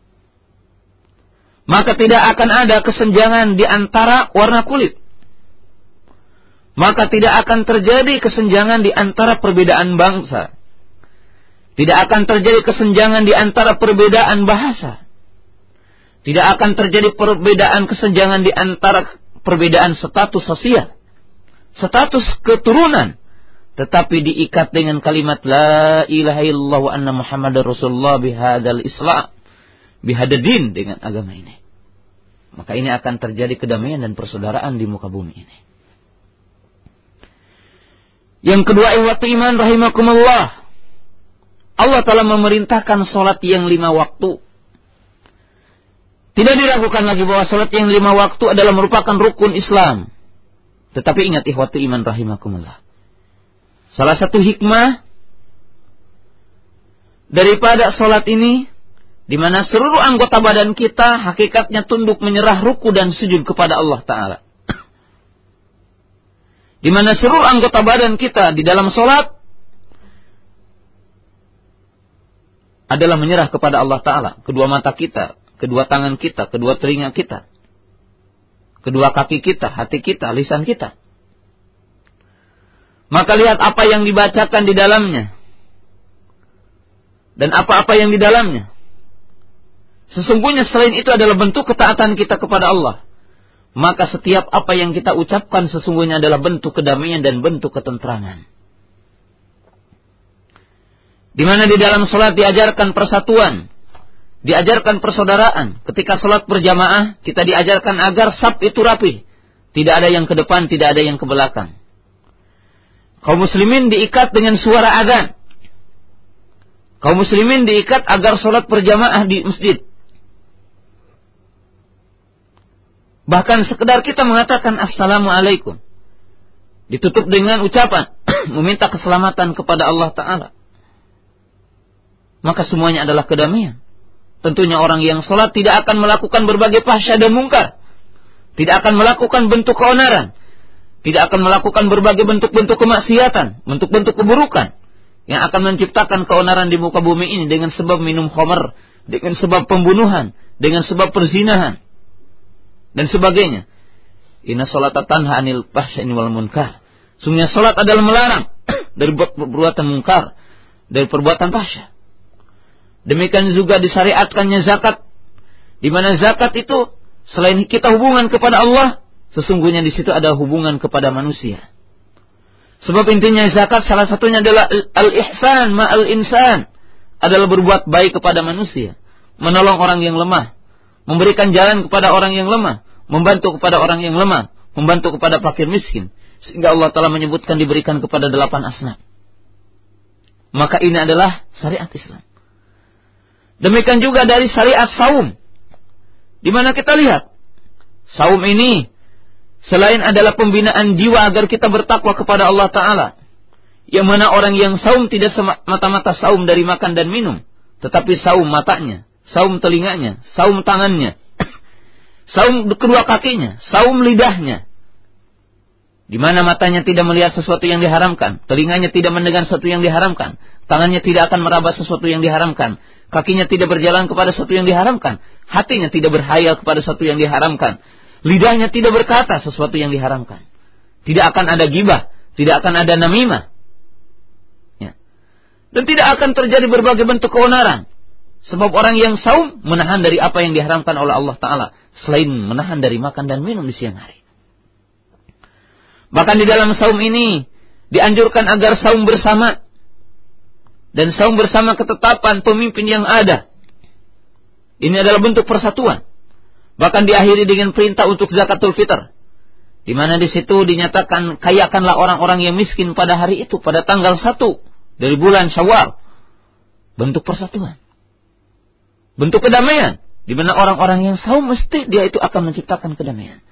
Maka tidak akan ada kesenjangan di antara warna kulit maka tidak akan terjadi kesenjangan di antara perbedaan bangsa. Tidak akan terjadi kesenjangan di antara perbedaan bahasa. Tidak akan terjadi perbedaan kesenjangan di antara perbedaan status sosial. Status keturunan. Tetapi diikat dengan kalimat La ilaha illallah wa anna muhammad rasulullah bihadal islam. Bihadadin dengan agama ini. Maka ini akan terjadi kedamaian dan persaudaraan di muka bumi ini. Yang kedua ihwatu iman rahimakumullah. Allah telah memerintahkan sholat yang lima waktu. Tidak diragukan lagi bahwa sholat yang lima waktu adalah merupakan rukun Islam. Tetapi ingat ihwatu iman rahimakumullah. Salah satu hikmah daripada sholat ini di mana seluruh anggota badan kita hakikatnya tunduk menyerah ruku dan sujud kepada Allah Ta'ala. Di mana seluruh anggota badan kita di dalam sholat adalah menyerah kepada Allah Ta'ala. Kedua mata kita, kedua tangan kita, kedua telinga kita, kedua kaki kita, hati kita, lisan kita. Maka lihat apa yang dibacakan di dalamnya. Dan apa-apa yang di dalamnya. Sesungguhnya selain itu adalah bentuk ketaatan kita kepada Allah maka setiap apa yang kita ucapkan sesungguhnya adalah bentuk kedamaian dan bentuk ketentrangan. Di mana di dalam sholat diajarkan persatuan, diajarkan persaudaraan. Ketika sholat berjamaah, kita diajarkan agar sab itu rapi. Tidak ada yang ke depan, tidak ada yang ke belakang. Kaum muslimin diikat dengan suara adzan. Kaum muslimin diikat agar sholat berjamaah di masjid. Bahkan sekedar kita mengatakan Assalamualaikum. Ditutup dengan ucapan. meminta keselamatan kepada Allah Ta'ala. Maka semuanya adalah kedamaian. Tentunya orang yang sholat tidak akan melakukan berbagai pasya dan mungkar. Tidak akan melakukan bentuk keonaran. Tidak akan melakukan berbagai bentuk-bentuk kemaksiatan. Bentuk-bentuk keburukan. Yang akan menciptakan keonaran di muka bumi ini dengan sebab minum khomer. Dengan sebab pembunuhan. Dengan sebab perzinahan dan sebagainya. Inna salata tanha anil fahsya'i wal munkar. Sungguhnya salat adalah melarang dari perbuatan mungkar, dari perbuatan fahsya. Demikian juga disyariatkannya zakat di mana zakat itu selain kita hubungan kepada Allah, sesungguhnya di situ ada hubungan kepada manusia. Sebab intinya zakat salah satunya adalah al-ihsan ma'al insan. Adalah berbuat baik kepada manusia. Menolong orang yang lemah. Memberikan jalan kepada orang yang lemah. Membantu kepada orang yang lemah. Membantu kepada fakir miskin. Sehingga Allah telah menyebutkan diberikan kepada delapan asnaf. Maka ini adalah syariat Islam. Demikian juga dari syariat saum. Di mana kita lihat saum ini selain adalah pembinaan jiwa agar kita bertakwa kepada Allah taala. Yang mana orang yang saum tidak semata-mata saum dari makan dan minum, tetapi saum matanya, saum telinganya, saum tangannya, saum kedua kakinya, saum lidahnya. Di mana matanya tidak melihat sesuatu yang diharamkan, telinganya tidak mendengar sesuatu yang diharamkan, tangannya tidak akan meraba sesuatu yang diharamkan, kakinya tidak berjalan kepada sesuatu yang diharamkan, hatinya tidak berhayal kepada sesuatu yang diharamkan, lidahnya tidak berkata sesuatu yang diharamkan. Tidak akan ada gibah, tidak akan ada namimah. Ya. Dan tidak akan terjadi berbagai bentuk keonaran. Sebab orang yang saum menahan dari apa yang diharamkan oleh Allah Ta'ala. Selain menahan dari makan dan minum di siang hari. Bahkan di dalam saum ini dianjurkan agar saum bersama dan saum bersama ketetapan pemimpin yang ada. Ini adalah bentuk persatuan. Bahkan diakhiri dengan perintah untuk zakatul fitr. Di mana di situ dinyatakan kayakanlah orang-orang yang miskin pada hari itu pada tanggal 1 dari bulan Syawal. Bentuk persatuan. Bentuk kedamaian di mana orang-orang yang saum mesti dia itu akan menciptakan kedamaian.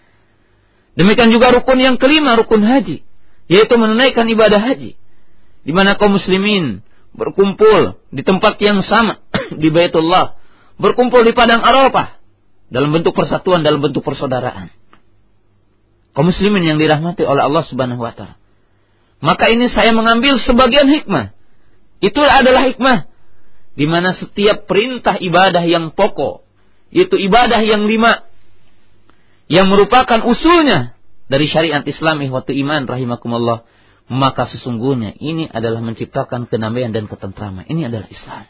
Demikian juga rukun yang kelima, rukun haji, yaitu menunaikan ibadah haji. Di mana kaum muslimin berkumpul di tempat yang sama di Baitullah, berkumpul di padang Arafah dalam bentuk persatuan, dalam bentuk persaudaraan. Kaum muslimin yang dirahmati oleh Allah Subhanahu wa taala. Maka ini saya mengambil sebagian hikmah. Itu adalah hikmah di mana setiap perintah ibadah yang pokok, yaitu ibadah yang lima yang merupakan usulnya dari syariat Islam ihwatu iman rahimakumullah maka sesungguhnya ini adalah menciptakan kedamaian dan ketentraman. Ini adalah Islam.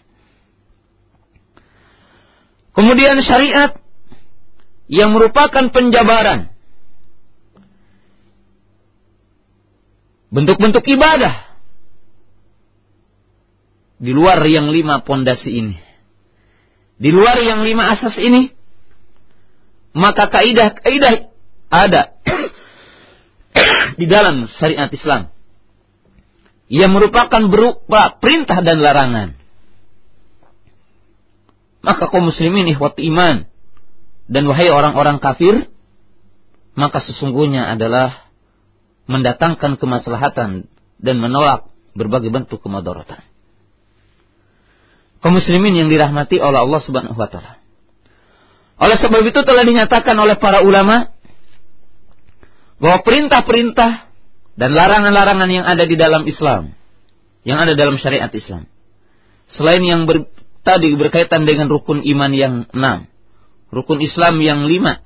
Kemudian syariat yang merupakan penjabaran bentuk-bentuk ibadah di luar yang lima pondasi ini. Di luar yang lima asas ini, maka kaidah-kaidah ada di dalam syariat Islam yang merupakan berupa perintah dan larangan. Maka kaum muslimin ikhwat iman dan wahai orang-orang kafir, maka sesungguhnya adalah mendatangkan kemaslahatan dan menolak berbagai bentuk kemadaratan. Kaum muslimin yang dirahmati oleh Allah Subhanahu wa taala. Oleh sebab itu telah dinyatakan oleh para ulama bahwa perintah-perintah dan larangan-larangan yang ada di dalam Islam, yang ada dalam syariat Islam. Selain yang ber, tadi berkaitan dengan rukun iman yang enam, rukun Islam yang lima,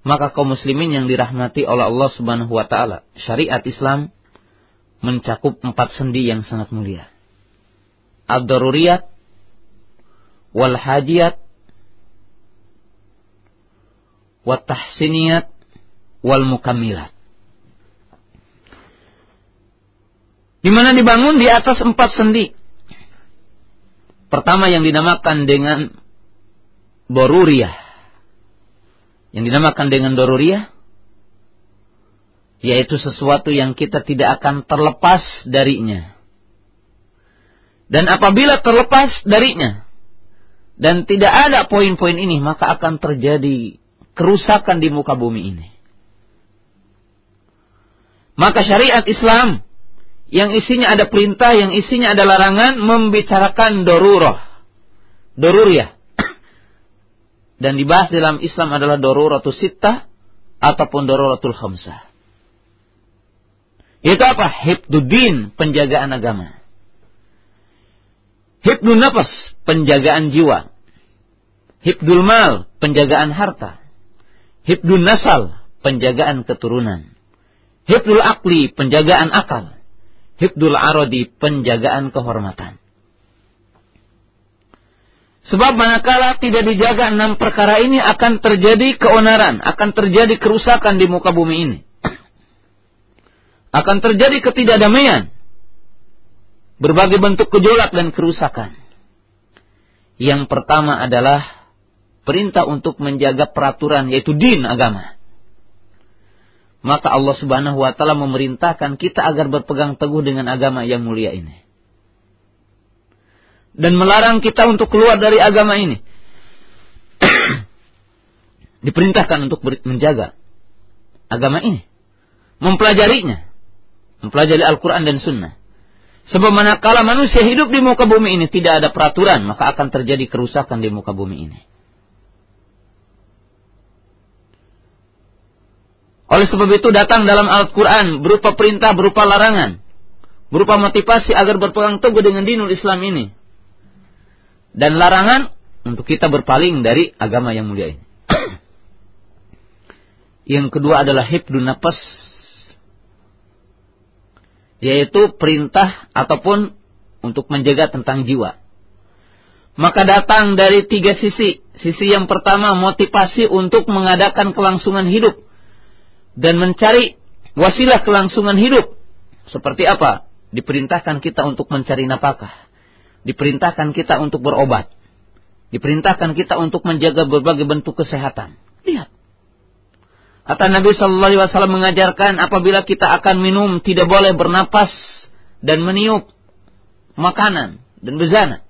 maka kaum muslimin yang dirahmati oleh Allah Subhanahu wa taala, syariat Islam mencakup empat sendi yang sangat mulia. Ad-daruriyat wal hajiyat wat tahsiniyat wal mukammilat. Di mana dibangun di atas empat sendi. Pertama yang dinamakan dengan Doruriyah. Yang dinamakan dengan Doruriyah. Yaitu sesuatu yang kita tidak akan terlepas darinya. Dan apabila terlepas darinya. Dan tidak ada poin-poin ini. Maka akan terjadi kerusakan di muka bumi ini. Maka syariat Islam yang isinya ada perintah, yang isinya ada larangan, membicarakan dorurah. Doruriyah. Dan dibahas dalam Islam adalah doruratul sittah ataupun doruratul khamsah. Itu apa? Hibduddin, penjagaan agama. Hibdul nafas, penjagaan jiwa. Hibdul mal, penjagaan harta. Hibdul nasal, penjagaan keturunan. Hibdul akli, penjagaan akal. Hibdul arodi, penjagaan kehormatan. Sebab manakala tidak dijaga enam perkara ini akan terjadi keonaran, akan terjadi kerusakan di muka bumi ini. Akan terjadi ketidakdamaian. Berbagai bentuk gejolak dan kerusakan. Yang pertama adalah perintah untuk menjaga peraturan yaitu din agama. Maka Allah Subhanahu wa taala memerintahkan kita agar berpegang teguh dengan agama yang mulia ini dan melarang kita untuk keluar dari agama ini. Diperintahkan untuk menjaga agama ini, mempelajarinya, mempelajari Al-Quran dan Sunnah. Sebab manakala manusia hidup di muka bumi ini tidak ada peraturan, maka akan terjadi kerusakan di muka bumi ini. Oleh sebab itu datang dalam Al-Quran berupa perintah, berupa larangan, berupa motivasi agar berpegang teguh dengan dinul Islam ini dan larangan untuk kita berpaling dari agama yang mulia ini. yang kedua adalah hibdun nafas yaitu perintah ataupun untuk menjaga tentang jiwa. Maka datang dari tiga sisi. Sisi yang pertama motivasi untuk mengadakan kelangsungan hidup dan mencari wasilah kelangsungan hidup. Seperti apa? Diperintahkan kita untuk mencari napakah diperintahkan kita untuk berobat. Diperintahkan kita untuk menjaga berbagai bentuk kesehatan. Lihat. Kata Nabi Shallallahu Alaihi Wasallam mengajarkan apabila kita akan minum tidak boleh bernapas dan meniup makanan dan bezana.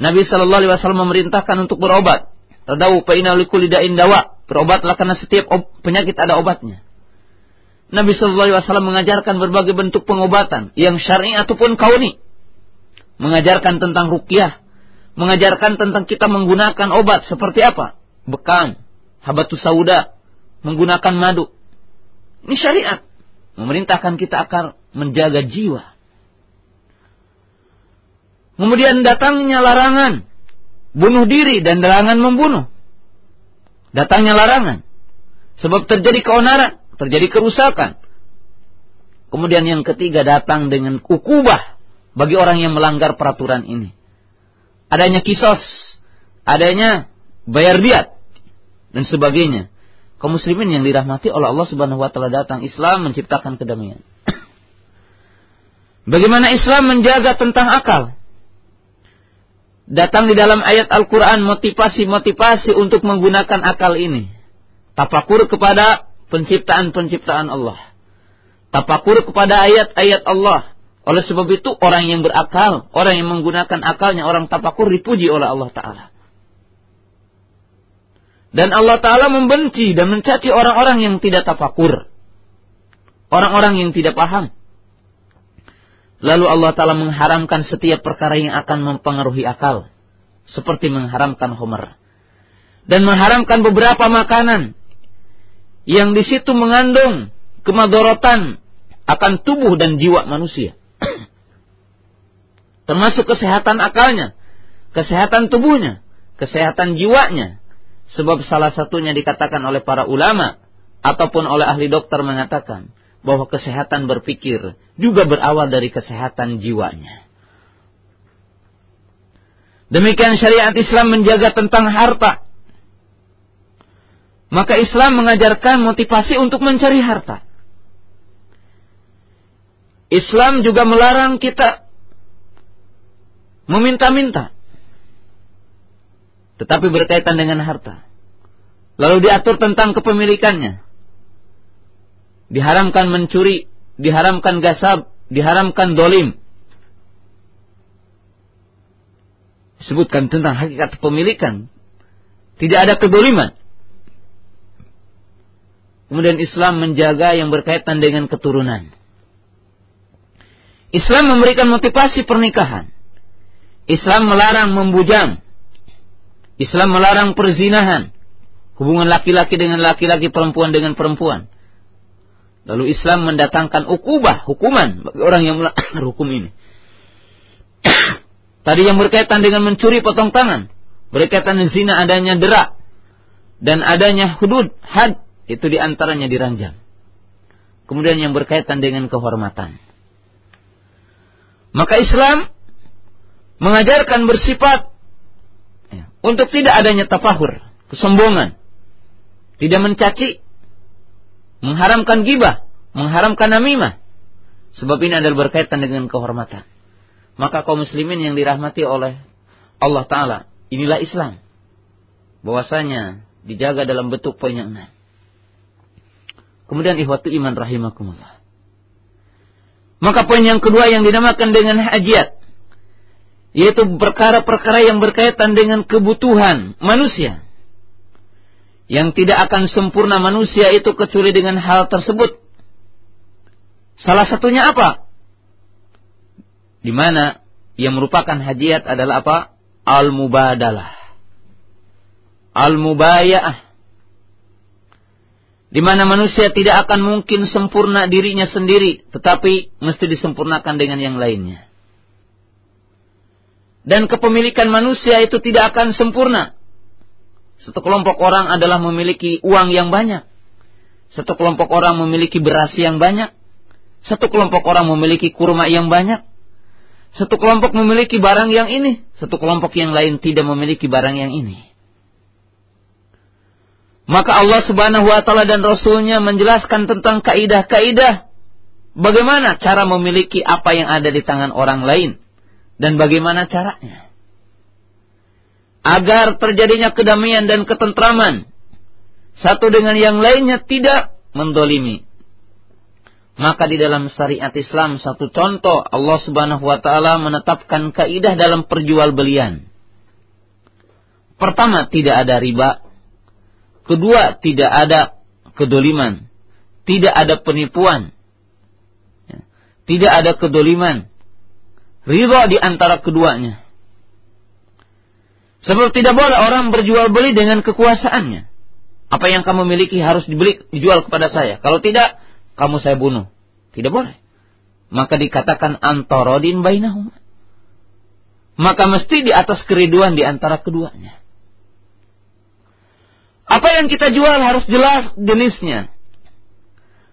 Nabi Shallallahu Alaihi Wasallam memerintahkan untuk berobat. Tadawu paina lidain dawa. Berobatlah karena setiap penyakit ada obatnya. Nabi Shallallahu Alaihi Wasallam mengajarkan berbagai bentuk pengobatan yang syar'i ataupun kauni mengajarkan tentang rukyah, mengajarkan tentang kita menggunakan obat seperti apa? Bekam, habatus sauda, menggunakan madu. Ini syariat. Memerintahkan kita akan menjaga jiwa. Kemudian datangnya larangan bunuh diri dan larangan membunuh. Datangnya larangan. Sebab terjadi keonaran, terjadi kerusakan. Kemudian yang ketiga datang dengan ukubah bagi orang yang melanggar peraturan ini. Adanya kisos, adanya bayar diat dan sebagainya. Kaum muslimin yang dirahmati oleh Allah Subhanahu wa taala datang Islam menciptakan kedamaian. Bagaimana Islam menjaga tentang akal? Datang di dalam ayat Al-Quran motivasi-motivasi untuk menggunakan akal ini. Tapakur kepada penciptaan-penciptaan Allah. Tapakur kepada ayat-ayat Allah. Oleh sebab itu orang yang berakal, orang yang menggunakan akalnya, orang tapakur dipuji oleh Allah Ta'ala. Dan Allah Ta'ala membenci dan mencaci orang-orang yang tidak tapakur. Orang-orang yang tidak paham. Lalu Allah Ta'ala mengharamkan setiap perkara yang akan mempengaruhi akal. Seperti mengharamkan homer. Dan mengharamkan beberapa makanan. Yang di situ mengandung kemadorotan akan tubuh dan jiwa manusia. Termasuk kesehatan akalnya, kesehatan tubuhnya, kesehatan jiwanya. Sebab salah satunya dikatakan oleh para ulama ataupun oleh ahli dokter mengatakan bahwa kesehatan berpikir juga berawal dari kesehatan jiwanya. Demikian syariat Islam menjaga tentang harta. Maka Islam mengajarkan motivasi untuk mencari harta. Islam juga melarang kita meminta-minta. Tetapi berkaitan dengan harta. Lalu diatur tentang kepemilikannya. Diharamkan mencuri, diharamkan gasab, diharamkan dolim. Disebutkan tentang hakikat kepemilikan. Tidak ada kedoliman. Kemudian Islam menjaga yang berkaitan dengan keturunan. Islam memberikan motivasi pernikahan. Islam melarang membujang. Islam melarang perzinahan. Hubungan laki-laki dengan laki-laki, perempuan dengan perempuan. Lalu Islam mendatangkan ukubah, hukuman bagi orang yang melanggar hukum ini. Tadi yang berkaitan dengan mencuri potong tangan. Berkaitan dengan zina adanya derak. Dan adanya hudud, had itu di antaranya diranjang. Kemudian yang berkaitan dengan kehormatan. Maka Islam mengajarkan bersifat ya, untuk tidak adanya tafahur, kesombongan, tidak mencaci, mengharamkan gibah, mengharamkan namimah. Sebab ini adalah berkaitan dengan kehormatan. Maka kaum muslimin yang dirahmati oleh Allah Ta'ala, inilah Islam. Bahwasanya dijaga dalam bentuk poin yang enam. Kemudian ihwatu iman rahimakumullah. Maka poin yang kedua yang dinamakan dengan hajat. Yaitu perkara-perkara yang berkaitan dengan kebutuhan manusia. Yang tidak akan sempurna manusia itu kecuali dengan hal tersebut. Salah satunya apa? Di mana yang merupakan hajat adalah apa? Al-mubadalah. Al-mubaya'ah di mana manusia tidak akan mungkin sempurna dirinya sendiri, tetapi mesti disempurnakan dengan yang lainnya. Dan kepemilikan manusia itu tidak akan sempurna. Satu kelompok orang adalah memiliki uang yang banyak. Satu kelompok orang memiliki beras yang banyak. Satu kelompok orang memiliki kurma yang banyak. Satu kelompok memiliki barang yang ini. Satu kelompok yang lain tidak memiliki barang yang ini. Maka Allah Subhanahu wa taala dan Rasulnya menjelaskan tentang kaidah-kaidah bagaimana cara memiliki apa yang ada di tangan orang lain dan bagaimana caranya. Agar terjadinya kedamaian dan ketentraman satu dengan yang lainnya tidak mendolimi. Maka di dalam syariat Islam satu contoh Allah Subhanahu wa taala menetapkan kaidah dalam perjualbelian. Pertama, tidak ada riba Kedua, tidak ada kedoliman. Tidak ada penipuan. Ya. Tidak ada kedoliman. Ridha di antara keduanya. Sebab tidak boleh orang berjual beli dengan kekuasaannya. Apa yang kamu miliki harus dibeli, dijual kepada saya. Kalau tidak, kamu saya bunuh. Tidak boleh. Maka dikatakan antorodin bainahum. Maka mesti di atas keriduan di antara keduanya. Apa yang kita jual harus jelas jenisnya.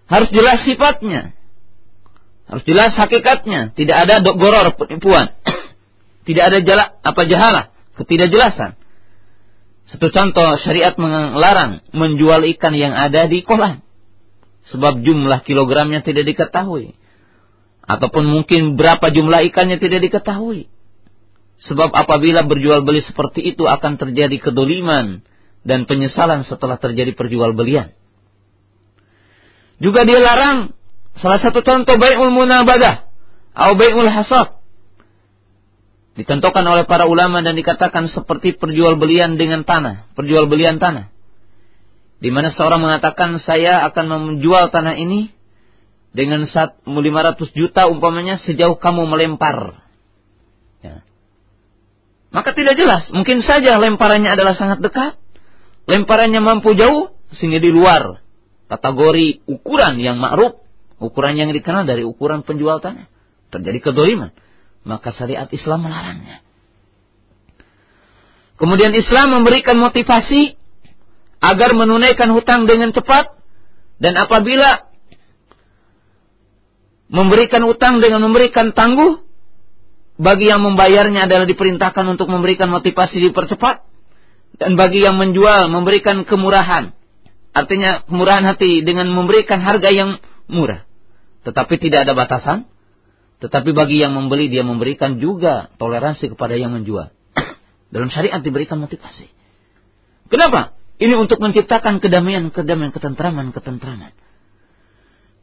Harus jelas sifatnya. Harus jelas hakikatnya. Tidak ada goror penipuan. Tidak ada jala, apa jahalah, ketidakjelasan. Satu contoh syariat melarang menjual ikan yang ada di kolam. Sebab jumlah kilogramnya tidak diketahui. Ataupun mungkin berapa jumlah ikannya tidak diketahui. Sebab apabila berjual beli seperti itu akan terjadi kedoliman dan penyesalan setelah terjadi perjualbelian. Juga dia larang salah satu contoh bai'ul munabadah atau bai'ul hasad. Ditentukan oleh para ulama dan dikatakan seperti perjualbelian dengan tanah, perjualbelian tanah. Di mana seorang mengatakan saya akan menjual tanah ini dengan 500 juta umpamanya sejauh kamu melempar. Ya. Maka tidak jelas, mungkin saja lemparannya adalah sangat dekat lemparannya mampu jauh sehingga di luar kategori ukuran yang ma'ruf, ukuran yang dikenal dari ukuran penjual tanah. Terjadi kedoliman. Maka syariat Islam melarangnya. Kemudian Islam memberikan motivasi agar menunaikan hutang dengan cepat dan apabila memberikan hutang dengan memberikan tangguh bagi yang membayarnya adalah diperintahkan untuk memberikan motivasi dipercepat dan bagi yang menjual memberikan kemurahan. Artinya kemurahan hati dengan memberikan harga yang murah. Tetapi tidak ada batasan. Tetapi bagi yang membeli dia memberikan juga toleransi kepada yang menjual. Dalam syariat diberikan motivasi. Kenapa? Ini untuk menciptakan kedamaian, kedamaian, ketentraman, ketentraman.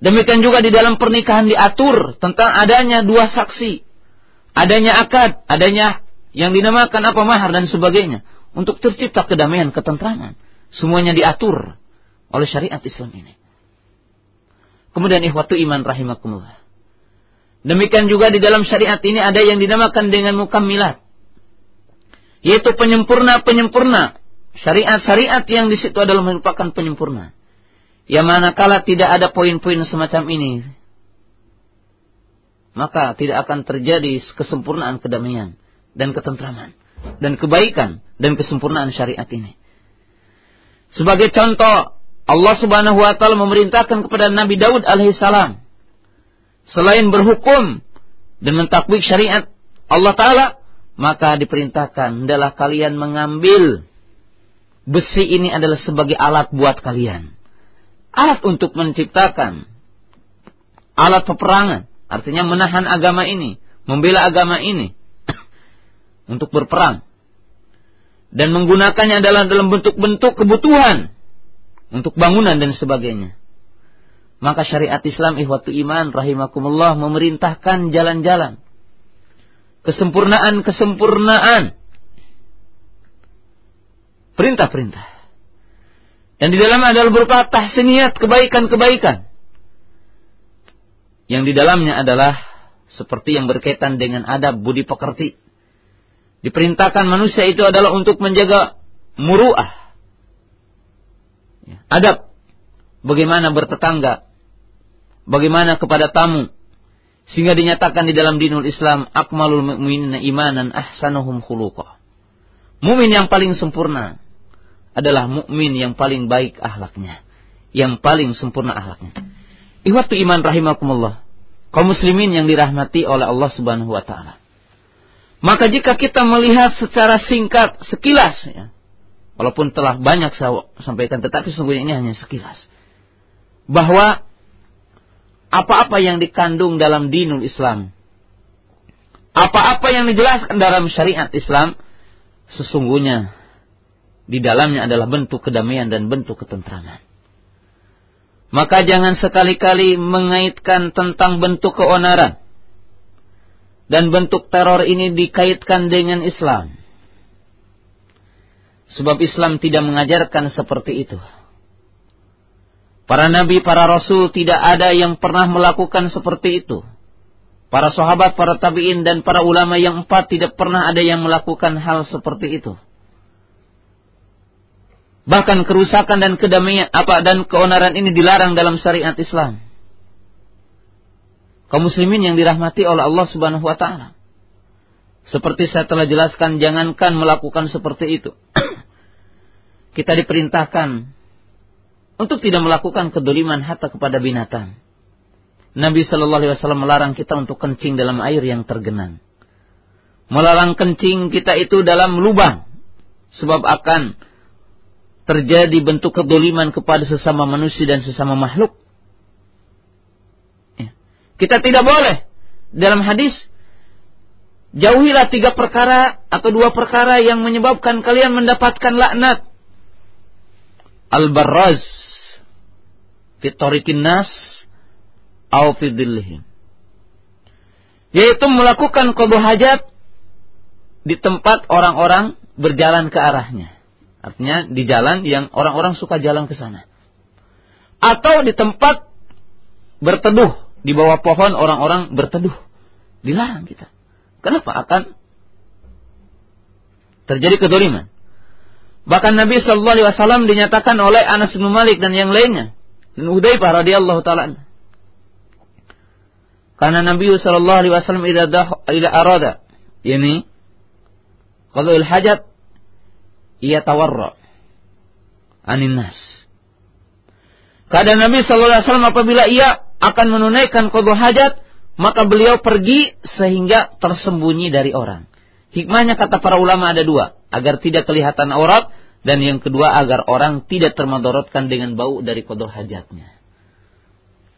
Demikian juga di dalam pernikahan diatur tentang adanya dua saksi. Adanya akad, adanya yang dinamakan apa mahar dan sebagainya untuk tercipta kedamaian, ketentraman. Semuanya diatur oleh syariat Islam ini. Kemudian ikhwatu iman rahimakumullah. Demikian juga di dalam syariat ini ada yang dinamakan dengan mukamilat. Yaitu penyempurna-penyempurna. Syariat-syariat yang di situ adalah merupakan penyempurna. Yang manakala tidak ada poin-poin semacam ini. Maka tidak akan terjadi kesempurnaan kedamaian dan ketentraman dan kebaikan dan kesempurnaan syariat ini. Sebagai contoh Allah Subhanahu wa taala memerintahkan kepada Nabi Daud alaihissalam selain berhukum dan mentakwik syariat Allah taala maka diperintahkan adalah kalian mengambil besi ini adalah sebagai alat buat kalian. Alat untuk menciptakan alat peperangan, artinya menahan agama ini, membela agama ini untuk berperang. Dan menggunakannya adalah dalam bentuk-bentuk kebutuhan untuk bangunan dan sebagainya. Maka syariat Islam ihwatu iman rahimakumullah memerintahkan jalan-jalan kesempurnaan-kesempurnaan. Perintah-perintah. Dan di dalamnya adalah berupa tahsiniyat kebaikan-kebaikan. Yang di dalamnya adalah seperti yang berkaitan dengan adab budi pekerti. Diperintahkan manusia itu adalah untuk menjaga muruah. Ya, adab. Bagaimana bertetangga. Bagaimana kepada tamu sehingga dinyatakan di dalam dinul Islam akmalul mu'minina imanan ahsanuhum khuluqa. Mukmin yang paling sempurna adalah mukmin yang paling baik akhlaknya, yang paling sempurna akhlaknya. Ihwatu iman rahimakumullah. Kaum muslimin yang dirahmati oleh Allah Subhanahu wa taala. Maka jika kita melihat secara singkat sekilas ya, walaupun telah banyak saya sampaikan tetapi sesungguhnya ini hanya sekilas. Bahwa apa-apa yang dikandung dalam dinul Islam, apa-apa yang dijelaskan dalam syariat Islam, sesungguhnya di dalamnya adalah bentuk kedamaian dan bentuk ketentraman. Maka jangan sekali-kali mengaitkan tentang bentuk keonaran dan bentuk teror ini dikaitkan dengan Islam. Sebab Islam tidak mengajarkan seperti itu. Para nabi, para rasul tidak ada yang pernah melakukan seperti itu. Para sahabat, para tabi'in dan para ulama yang empat tidak pernah ada yang melakukan hal seperti itu. Bahkan kerusakan dan kedamaian apa dan keonaran ini dilarang dalam syariat Islam. Kaum muslimin yang dirahmati oleh Allah Subhanahu wa taala. Seperti saya telah jelaskan jangankan melakukan seperti itu. Kita diperintahkan untuk tidak melakukan kedoliman hatta kepada binatang. Nabi Shallallahu Alaihi Wasallam melarang kita untuk kencing dalam air yang tergenang. Melarang kencing kita itu dalam lubang, sebab akan terjadi bentuk kedoliman kepada sesama manusia dan sesama makhluk. Kita tidak boleh dalam hadis jauhilah tiga perkara atau dua perkara yang menyebabkan kalian mendapatkan laknat. Al-Barraz fitorikin nas au Yaitu melakukan qadha hajat di tempat orang-orang berjalan ke arahnya. Artinya di jalan yang orang-orang suka jalan ke sana. Atau di tempat berteduh di bawah pohon orang-orang berteduh. Dilarang kita. Kenapa? Akan terjadi kedoliman. Bahkan Nabi Shallallahu Alaihi Wasallam dinyatakan oleh Anas bin Malik dan yang lainnya dan Hudzaifah radhiyallahu taala karena Nabi sallallahu alaihi wasallam ila arada ini qadul hajat ia tawarra anin nas Keadaan Nabi sallallahu alaihi wasallam apabila ia akan menunaikan qadul hajat maka beliau pergi sehingga tersembunyi dari orang. Hikmahnya kata para ulama ada dua, agar tidak kelihatan aurat dan yang kedua agar orang tidak termadorotkan dengan bau dari kodok hajatnya.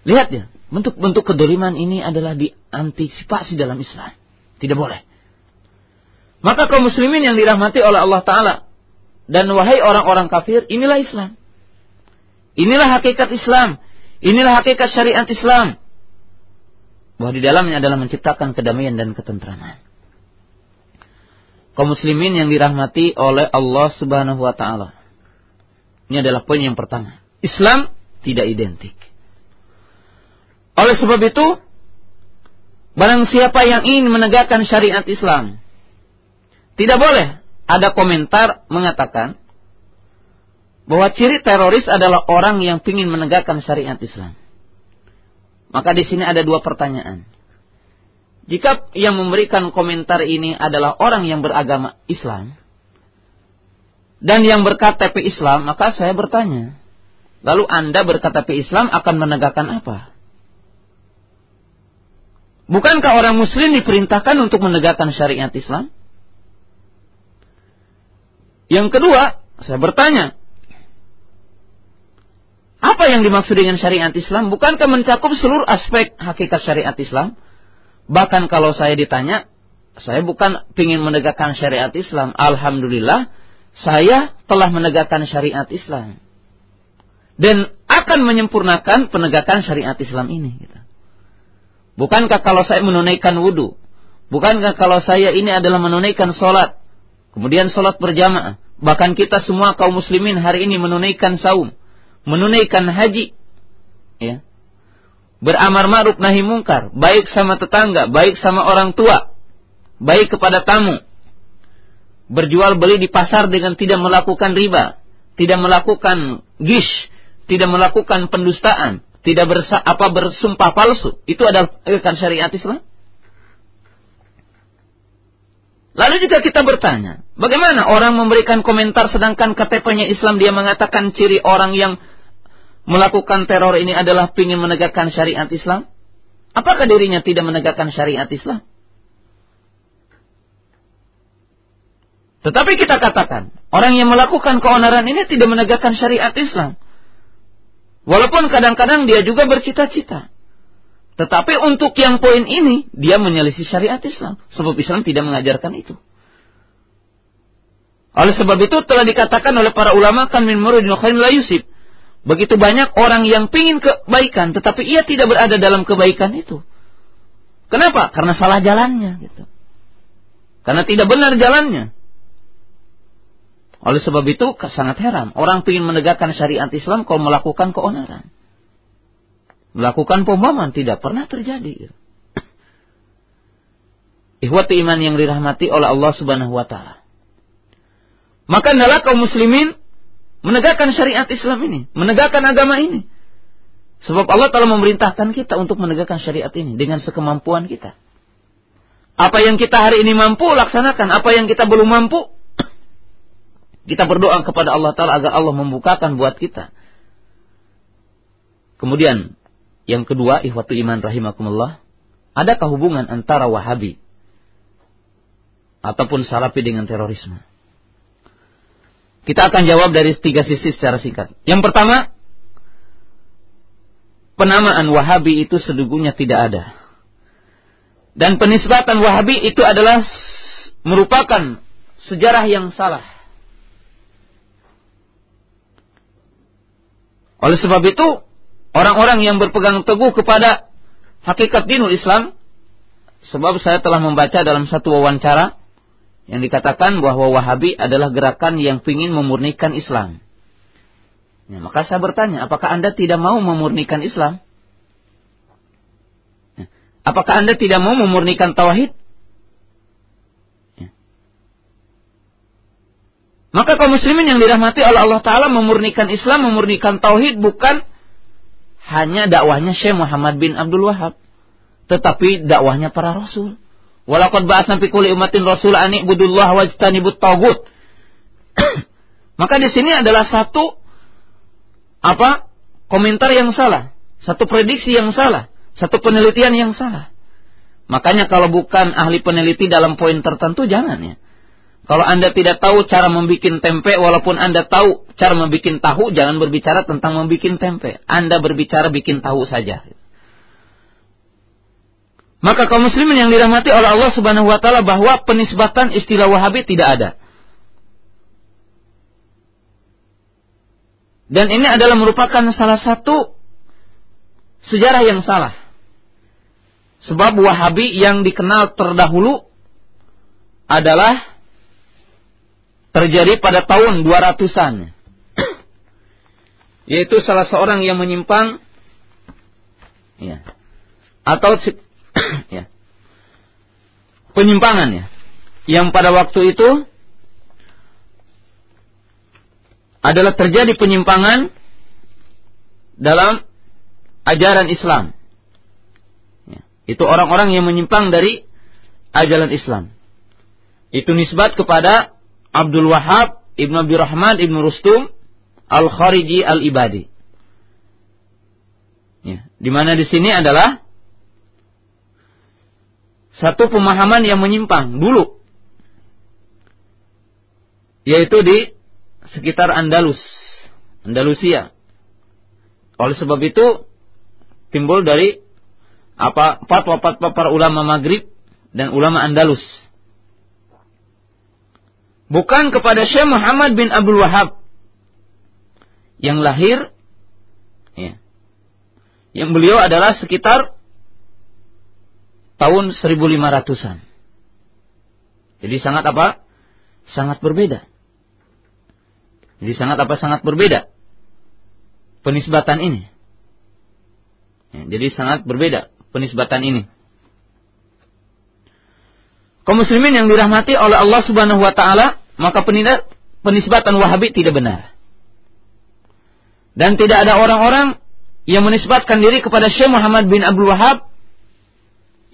Lihat ya, bentuk-bentuk kedoliman ini adalah diantisipasi dalam Islam. Tidak boleh. Maka kaum muslimin yang dirahmati oleh Allah Ta'ala. Dan wahai orang-orang kafir, inilah Islam. Inilah hakikat Islam. Inilah hakikat syariat Islam. Bahwa di dalamnya adalah menciptakan kedamaian dan ketentraman kaum muslimin yang dirahmati oleh Allah Subhanahu wa taala. Ini adalah poin yang pertama. Islam tidak identik. Oleh sebab itu, barang siapa yang ingin menegakkan syariat Islam, tidak boleh ada komentar mengatakan bahwa ciri teroris adalah orang yang ingin menegakkan syariat Islam. Maka di sini ada dua pertanyaan. Jika yang memberikan komentar ini adalah orang yang beragama Islam dan yang berKTP Islam, maka saya bertanya, Lalu Anda berkata Islam akan menegakkan apa? Bukankah orang muslim diperintahkan untuk menegakkan syariat Islam? Yang kedua, saya bertanya, apa yang dimaksud dengan syariat Islam? Bukankah mencakup seluruh aspek hakikat syariat Islam? Bahkan kalau saya ditanya, saya bukan ingin menegakkan syariat Islam. Alhamdulillah, saya telah menegakkan syariat Islam. Dan akan menyempurnakan penegakan syariat Islam ini. Gitu. Bukankah kalau saya menunaikan wudhu, bukankah kalau saya ini adalah menunaikan sholat, kemudian sholat berjamaah, bahkan kita semua kaum muslimin hari ini menunaikan saum, menunaikan haji, ya, beramar ma'ruf nahi mungkar, baik sama tetangga, baik sama orang tua, baik kepada tamu, berjual beli di pasar dengan tidak melakukan riba, tidak melakukan gish, tidak melakukan pendustaan, tidak bersa, apa bersumpah palsu, itu adalah kan syariat Islam. Lalu juga kita bertanya, bagaimana orang memberikan komentar sedangkan KTP-nya Islam dia mengatakan ciri orang yang melakukan teror ini adalah ingin menegakkan syariat Islam? Apakah dirinya tidak menegakkan syariat Islam? Tetapi kita katakan, orang yang melakukan keonaran ini tidak menegakkan syariat Islam. Walaupun kadang-kadang dia juga bercita-cita. Tetapi untuk yang poin ini, dia menyelisih syariat Islam. Sebab Islam tidak mengajarkan itu. Oleh sebab itu telah dikatakan oleh para ulama kan min muridin khairin la yusib. Begitu banyak orang yang pingin kebaikan, tetapi ia tidak berada dalam kebaikan itu. Kenapa? Karena salah jalannya. Gitu. Karena tidak benar jalannya. Oleh sebab itu sangat heran. Orang ingin menegakkan syariat Islam kalau melakukan keonaran. Melakukan pemboman tidak pernah terjadi. Ikhwati iman yang dirahmati oleh Allah subhanahu wa ta'ala. Maka adalah kaum muslimin menegakkan syariat Islam ini. Menegakkan agama ini. Sebab Allah telah memerintahkan kita untuk menegakkan syariat ini dengan sekemampuan kita. Apa yang kita hari ini mampu laksanakan, apa yang kita belum mampu kita berdoa kepada Allah Ta'ala agar Allah membukakan buat kita. Kemudian, yang kedua, ihwatu iman rahimakumullah. Adakah hubungan antara wahabi ataupun salafi dengan terorisme? Kita akan jawab dari tiga sisi secara singkat. Yang pertama, penamaan wahabi itu sedugungnya tidak ada. Dan penisbatan wahabi itu adalah merupakan sejarah yang salah Oleh sebab itu, orang-orang yang berpegang teguh kepada hakikat dinul Islam, sebab saya telah membaca dalam satu wawancara yang dikatakan bahwa Wahabi adalah gerakan yang ingin memurnikan Islam. Ya, maka saya bertanya, apakah Anda tidak mau memurnikan Islam? Ya, apakah Anda tidak mau memurnikan tauhid? Maka kaum muslimin yang dirahmati oleh Allah Ta'ala memurnikan Islam, memurnikan Tauhid bukan hanya dakwahnya Syekh Muhammad bin Abdul Wahab. Tetapi dakwahnya para Rasul. Walakad ba'asna fi kulli umatin rasul ani budullah wajtanibut tagut. Maka di sini adalah satu apa? komentar yang salah, satu prediksi yang salah, satu penelitian yang salah. Makanya kalau bukan ahli peneliti dalam poin tertentu jangan ya. Kalau Anda tidak tahu cara membuat tempe, walaupun Anda tahu cara membuat tahu, jangan berbicara tentang membuat tempe. Anda berbicara bikin tahu saja. Maka kaum muslimin yang dirahmati oleh Allah Subhanahu wa taala bahwa penisbatan istilah Wahabi tidak ada. Dan ini adalah merupakan salah satu sejarah yang salah. Sebab Wahabi yang dikenal terdahulu adalah terjadi pada tahun 200-an. Yaitu salah seorang yang menyimpang ya, atau ya, penyimpangan ya, yang pada waktu itu adalah terjadi penyimpangan dalam ajaran Islam. Ya, itu orang-orang yang menyimpang dari ajaran Islam. Itu nisbat kepada Abdul Wahab Ibnu Abdul Rahman Ibnu Rustum Al-Khariji Al-Ibadi. Ya. Di mana di sini adalah satu pemahaman yang menyimpang dulu yaitu di sekitar Andalus, Andalusia. Oleh sebab itu timbul dari apa fatwa-fatwa para ulama Maghrib dan ulama Andalus. Bukan kepada Syekh Muhammad bin Abdul Wahab yang lahir ya, yang beliau adalah sekitar tahun 1500-an. Jadi sangat apa? Sangat berbeda. Jadi sangat apa? Sangat berbeda. Penisbatan ini. Ya, jadi sangat berbeda penisbatan ini. Kaum muslimin yang dirahmati oleh Allah Subhanahu wa taala, maka penisbatan Wahabi tidak benar. Dan tidak ada orang-orang yang menisbatkan diri kepada Syekh Muhammad bin Abdul Wahab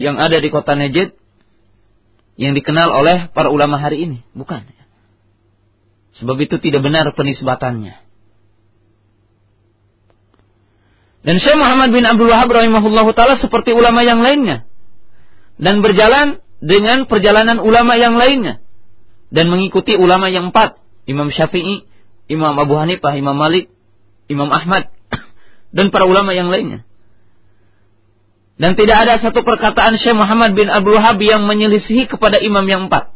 yang ada di kota Najd yang dikenal oleh para ulama hari ini, bukan. Sebab itu tidak benar penisbatannya. Dan Syekh Muhammad bin Abdul Wahab rahimahullah taala seperti ulama yang lainnya dan berjalan dengan perjalanan ulama yang lainnya dan mengikuti ulama yang empat Imam Syafi'i, Imam Abu Hanifah, Imam Malik, Imam Ahmad dan para ulama yang lainnya. Dan tidak ada satu perkataan Syekh Muhammad bin Abdul Wahab yang menyelisihi kepada imam yang empat.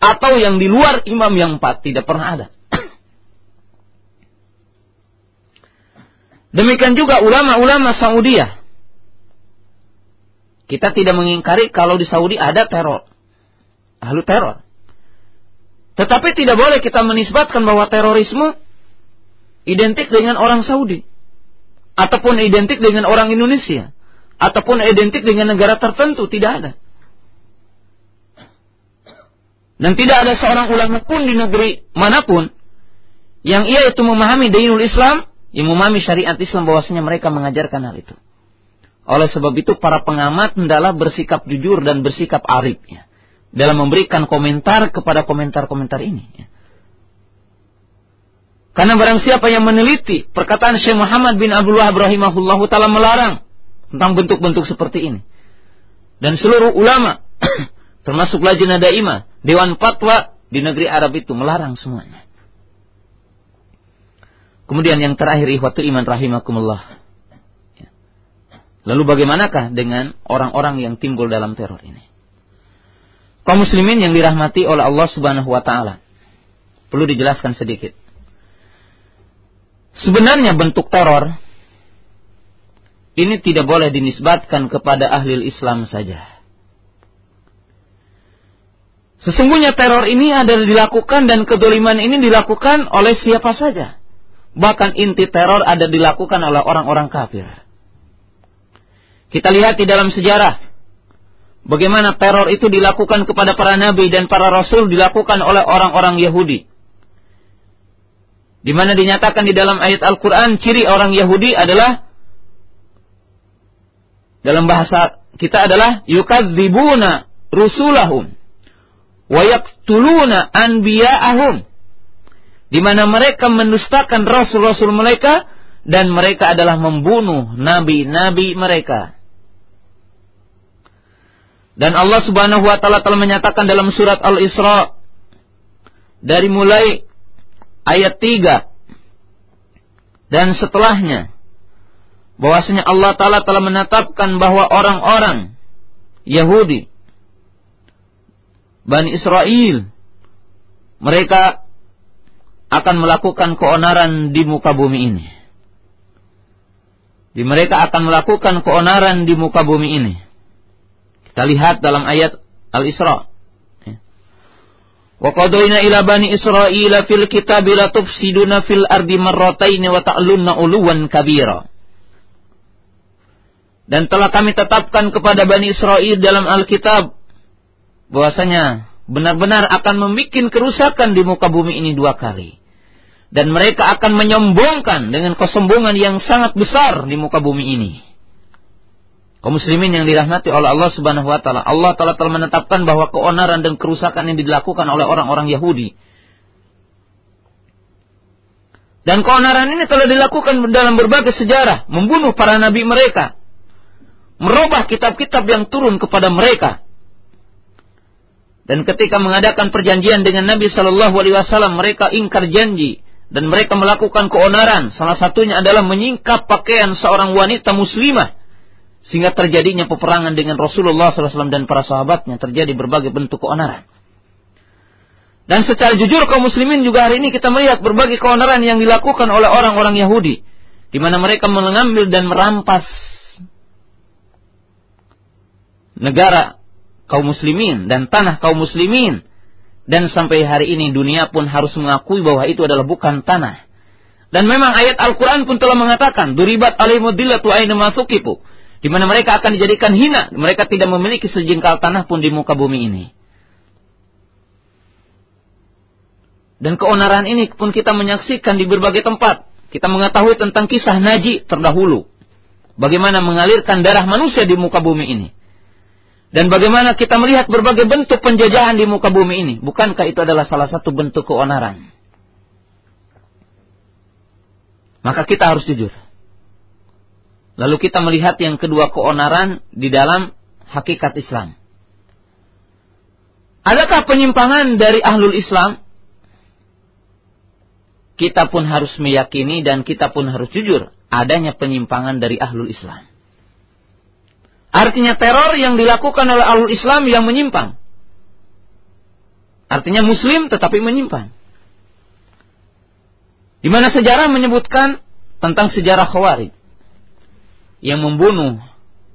Atau yang di luar imam yang empat. Tidak pernah ada. Demikian juga ulama-ulama Saudiyah. Kita tidak mengingkari kalau di Saudi ada teror. Ahlu teror. Tetapi tidak boleh kita menisbatkan bahwa terorisme identik dengan orang Saudi. Ataupun identik dengan orang Indonesia ataupun identik dengan negara tertentu, tidak ada. Dan tidak ada seorang ulama pun di negeri mana pun yang ia itu memahami dinul Islam, yang memahami syariat Islam bahwasanya mereka mengajarkan hal itu. Oleh sebab itu para pengamat hendaklah bersikap jujur dan bersikap arif ya, dalam memberikan komentar kepada komentar-komentar ini. Ya. Karena barang siapa yang meneliti perkataan Syekh Muhammad bin Abdullah rahimahullahu taala melarang tentang bentuk-bentuk seperti ini. Dan seluruh ulama, termasuk Lajnah Daimah, Dewan Fatwa di negeri Arab itu melarang semuanya. Kemudian yang terakhir ihwatu iman rahimakumullah. Ya. Lalu bagaimanakah dengan orang-orang yang timbul dalam teror ini? Kaum muslimin yang dirahmati oleh Allah Subhanahu wa taala. Perlu dijelaskan sedikit. Sebenarnya bentuk teror ini tidak boleh dinisbatkan kepada ahli Islam saja. Sesungguhnya teror ini adalah dilakukan dan kedoliman ini dilakukan oleh siapa saja. Bahkan inti teror ada dilakukan oleh orang-orang kafir. Kita lihat di dalam sejarah. Bagaimana teror itu dilakukan kepada para nabi dan para rasul dilakukan oleh orang-orang Yahudi. Di mana dinyatakan di dalam ayat Al-Quran ciri orang Yahudi adalah dalam bahasa kita adalah yukadzibuna rusulahum wa yaqtuluna anbiya'ahum di mana mereka mendustakan rasul-rasul mereka dan mereka adalah membunuh nabi-nabi mereka. Dan Allah Subhanahu wa taala telah menyatakan dalam surat Al-Isra dari mulai ayat 3 dan setelahnya bahwasanya Allah Ta'ala telah menetapkan bahwa orang-orang Yahudi Bani Israel mereka akan melakukan keonaran di muka bumi ini. Di mereka akan melakukan keonaran di muka bumi ini. Kita lihat dalam ayat Al-Isra. Wa qadayna ila bani Israila fil kitabi la tufsiduna fil ardi marrataini wa ta'lunna uluwan kabira. Dan telah kami tetapkan kepada Bani Israel dalam Alkitab bahwasanya benar-benar akan membuat kerusakan di muka bumi ini dua kali. Dan mereka akan menyombongkan dengan kesombongan yang sangat besar di muka bumi ini. Kaum muslimin yang dirahmati oleh Allah Subhanahu wa taala, Allah telah telah menetapkan bahwa keonaran dan kerusakan yang dilakukan oleh orang-orang Yahudi Dan keonaran ini telah dilakukan dalam berbagai sejarah, membunuh para nabi mereka, merubah kitab-kitab yang turun kepada mereka. Dan ketika mengadakan perjanjian dengan Nabi Shallallahu Alaihi Wasallam, mereka ingkar janji dan mereka melakukan keonaran. Salah satunya adalah menyingkap pakaian seorang wanita muslimah sehingga terjadinya peperangan dengan Rasulullah SAW dan para sahabatnya terjadi berbagai bentuk keonaran. Dan secara jujur kaum muslimin juga hari ini kita melihat berbagai keonaran yang dilakukan oleh orang-orang Yahudi. Di mana mereka mengambil dan merampas negara kaum muslimin dan tanah kaum muslimin. Dan sampai hari ini dunia pun harus mengakui bahwa itu adalah bukan tanah. Dan memang ayat Al-Quran pun telah mengatakan, Duribat alimudillatu aina masukipu. Di mana mereka akan dijadikan hina. Mereka tidak memiliki sejengkal tanah pun di muka bumi ini. Dan keonaran ini pun kita menyaksikan di berbagai tempat. Kita mengetahui tentang kisah Naji terdahulu. Bagaimana mengalirkan darah manusia di muka bumi ini. Dan bagaimana kita melihat berbagai bentuk penjajahan di muka bumi ini. Bukankah itu adalah salah satu bentuk keonaran? Maka kita harus jujur. Lalu kita melihat yang kedua keonaran di dalam hakikat Islam. Adakah penyimpangan dari ahlul Islam kita pun harus meyakini dan kita pun harus jujur adanya penyimpangan dari ahlul Islam. Artinya teror yang dilakukan oleh ahlul Islam yang menyimpang. Artinya muslim tetapi menyimpang. Di mana sejarah menyebutkan tentang sejarah Khawarij yang membunuh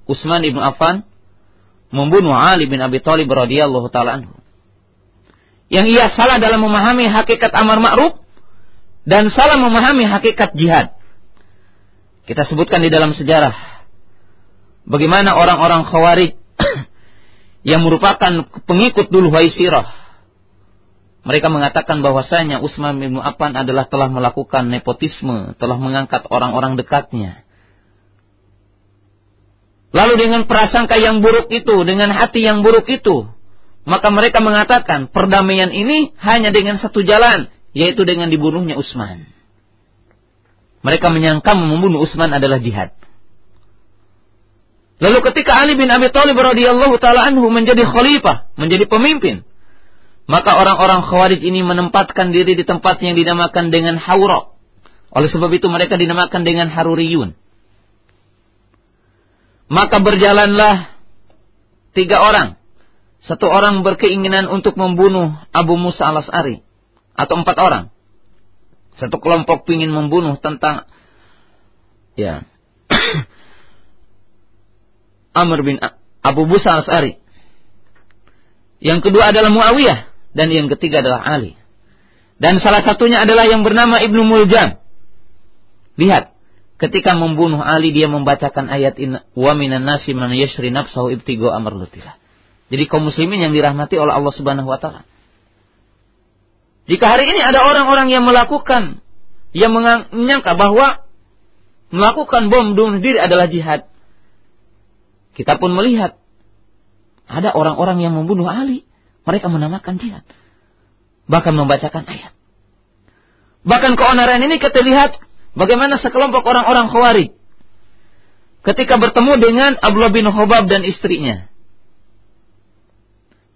Utsman bin Affan, membunuh Ali bin Abi Thalib radhiyallahu taala. Yang ia salah dalam memahami hakikat amar ma'ruf dan salah memahami hakikat jihad. Kita sebutkan di dalam sejarah bagaimana orang-orang Khawarij yang merupakan pengikut dulu Waisirah. Mereka mengatakan bahwasanya Utsman bin Affan adalah telah melakukan nepotisme, telah mengangkat orang-orang dekatnya. Lalu dengan prasangka yang buruk itu, dengan hati yang buruk itu, maka mereka mengatakan perdamaian ini hanya dengan satu jalan, yaitu dengan dibunuhnya Utsman. Mereka menyangka membunuh Utsman adalah jihad. Lalu ketika Ali bin Abi Thalib radhiyallahu taala anhu menjadi khalifah, menjadi pemimpin, maka orang-orang Khawarij ini menempatkan diri di tempat yang dinamakan dengan Haura. Oleh sebab itu mereka dinamakan dengan Haruriyun. Maka berjalanlah tiga orang. Satu orang berkeinginan untuk membunuh Abu Musa al-As'ari atau empat orang. Satu kelompok ingin membunuh tentang ya Amr bin Abu Musa As'ari. Yang kedua adalah Muawiyah dan yang ketiga adalah Ali. Dan salah satunya adalah yang bernama Ibnu Muljam. Lihat, ketika membunuh Ali dia membacakan ayat in, wa minan nasi man yashri nafsahu ibtigo amr Jadi kaum muslimin yang dirahmati oleh Allah Subhanahu wa taala. Jika hari ini ada orang-orang yang melakukan, yang menyangka bahwa melakukan bom bunuh diri adalah jihad. Kita pun melihat ada orang-orang yang membunuh Ali, mereka menamakan jihad. Bahkan membacakan ayat. Bahkan keonaran ini kita lihat bagaimana sekelompok orang-orang khawarij ketika bertemu dengan Abdullah bin Hobab dan istrinya.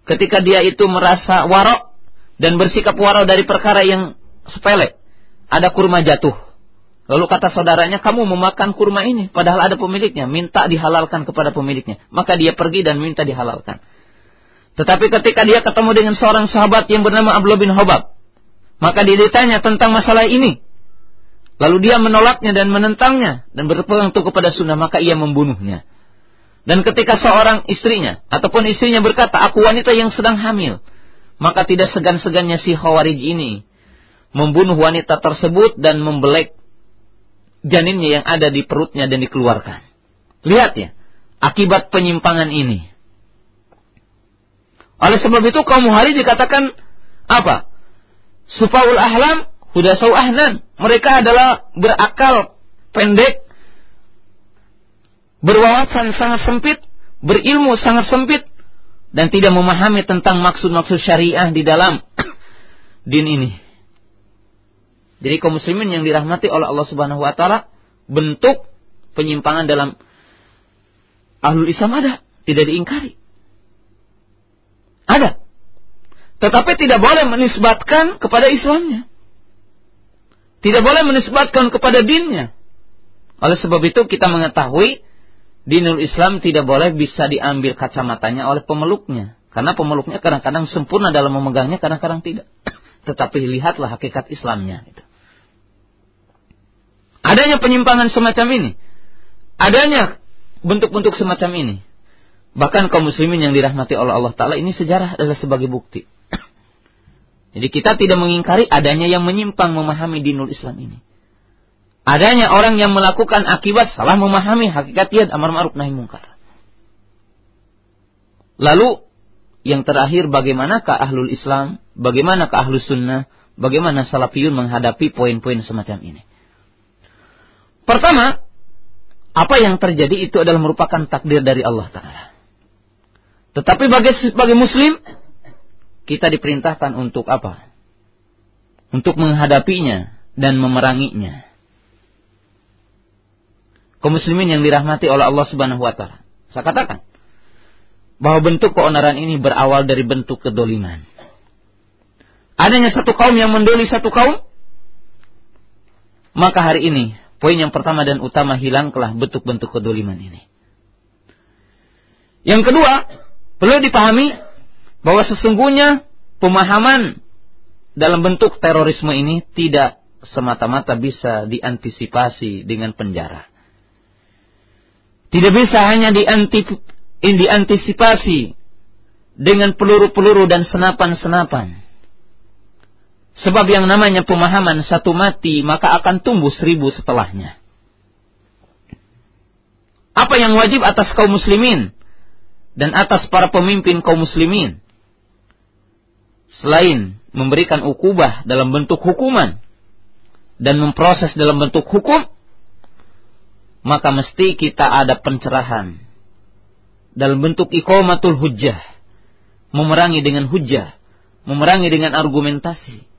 Ketika dia itu merasa warok, dan bersikap warau dari perkara yang sepele. Ada kurma jatuh. Lalu kata saudaranya, kamu memakan kurma ini, padahal ada pemiliknya. Minta dihalalkan kepada pemiliknya. Maka dia pergi dan minta dihalalkan. Tetapi ketika dia ketemu dengan seorang sahabat yang bernama Abdullah bin Hobab. Maka dia ditanya tentang masalah ini. Lalu dia menolaknya dan menentangnya. Dan berpegang kepada sunnah, maka ia membunuhnya. Dan ketika seorang istrinya, ataupun istrinya berkata, aku wanita yang sedang hamil maka tidak segan-segannya si Khawarij ini membunuh wanita tersebut dan membelek janinnya yang ada di perutnya dan dikeluarkan. Lihat ya, akibat penyimpangan ini. Oleh sebab itu kaum hari dikatakan apa? Sufaul ahlam hudasau ahnan. Mereka adalah berakal pendek, berwawasan sangat sempit, berilmu sangat sempit, dan tidak memahami tentang maksud-maksud syariah di dalam din ini. Jadi kaum muslimin yang dirahmati oleh Allah Subhanahu wa taala bentuk penyimpangan dalam ahlul Islam ada, tidak diingkari. Ada. Tetapi tidak boleh menisbatkan kepada Islamnya. Tidak boleh menisbatkan kepada dinnya. Oleh sebab itu kita mengetahui dinul Islam tidak boleh bisa diambil kacamatanya oleh pemeluknya. Karena pemeluknya kadang-kadang sempurna dalam memegangnya, kadang-kadang tidak. Tetapi lihatlah hakikat Islamnya. Adanya penyimpangan semacam ini. Adanya bentuk-bentuk semacam ini. Bahkan kaum muslimin yang dirahmati oleh Allah Ta'ala ini sejarah adalah sebagai bukti. Jadi kita tidak mengingkari adanya yang menyimpang memahami dinul Islam ini. Adanya orang yang melakukan akibat salah memahami hakikat tiad amar ma'ruf nahi mungkar. Lalu yang terakhir bagaimanakah ahlul Islam, bagaimanakah ahlus sunnah, bagaimana salafiyun menghadapi poin-poin semacam ini. Pertama, apa yang terjadi itu adalah merupakan takdir dari Allah Ta'ala. Tetapi bagi, sebagai muslim, kita diperintahkan untuk apa? Untuk menghadapinya dan memeranginya. Kaum muslimin yang dirahmati oleh Allah Subhanahu wa taala. Saya katakan bahwa bentuk keonaran ini berawal dari bentuk kedoliman. Adanya satu kaum yang mendoli satu kaum, maka hari ini Poin yang pertama dan utama hilanglah bentuk-bentuk kedoliman ini. Yang kedua, perlu dipahami bahwa sesungguhnya pemahaman dalam bentuk terorisme ini tidak semata-mata bisa diantisipasi dengan penjara. Tidak bisa hanya diantisipasi dengan peluru-peluru dan senapan-senapan. Sebab yang namanya pemahaman satu mati maka akan tumbuh seribu setelahnya. Apa yang wajib atas kaum muslimin dan atas para pemimpin kaum muslimin? Selain memberikan ukubah dalam bentuk hukuman dan memproses dalam bentuk hukum, maka mesti kita ada pencerahan dalam bentuk ikomatul hujjah, memerangi dengan hujjah, memerangi dengan argumentasi,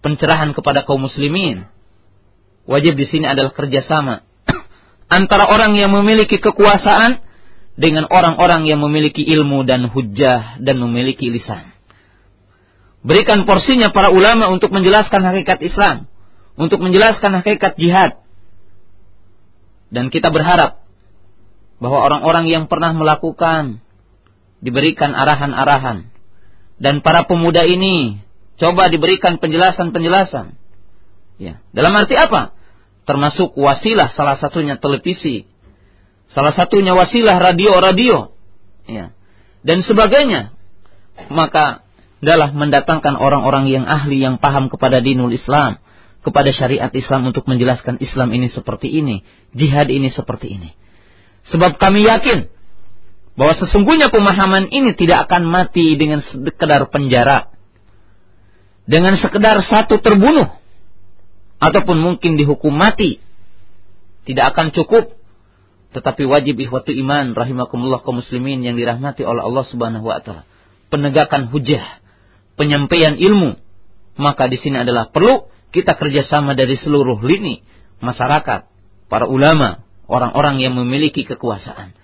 pencerahan kepada kaum muslimin. Wajib di sini adalah kerjasama antara orang yang memiliki kekuasaan dengan orang-orang yang memiliki ilmu dan hujah dan memiliki lisan. Berikan porsinya para ulama untuk menjelaskan hakikat Islam, untuk menjelaskan hakikat jihad. Dan kita berharap bahwa orang-orang yang pernah melakukan diberikan arahan-arahan dan para pemuda ini Coba diberikan penjelasan-penjelasan. Ya. Dalam arti apa? Termasuk wasilah salah satunya televisi. Salah satunya wasilah radio-radio. Ya. Dan sebagainya. Maka adalah mendatangkan orang-orang yang ahli yang paham kepada dinul Islam, kepada syariat Islam untuk menjelaskan Islam ini seperti ini, jihad ini seperti ini. Sebab kami yakin bahwa sesungguhnya pemahaman ini tidak akan mati dengan sekedar penjara dengan sekedar satu terbunuh. Ataupun mungkin dihukum mati. Tidak akan cukup. Tetapi wajib ihwatu iman rahimakumullah kaum muslimin yang dirahmati oleh Allah Subhanahu wa taala. Penegakan hujah penyampaian ilmu. Maka di sini adalah perlu kita kerjasama dari seluruh lini masyarakat para ulama orang-orang yang memiliki kekuasaan.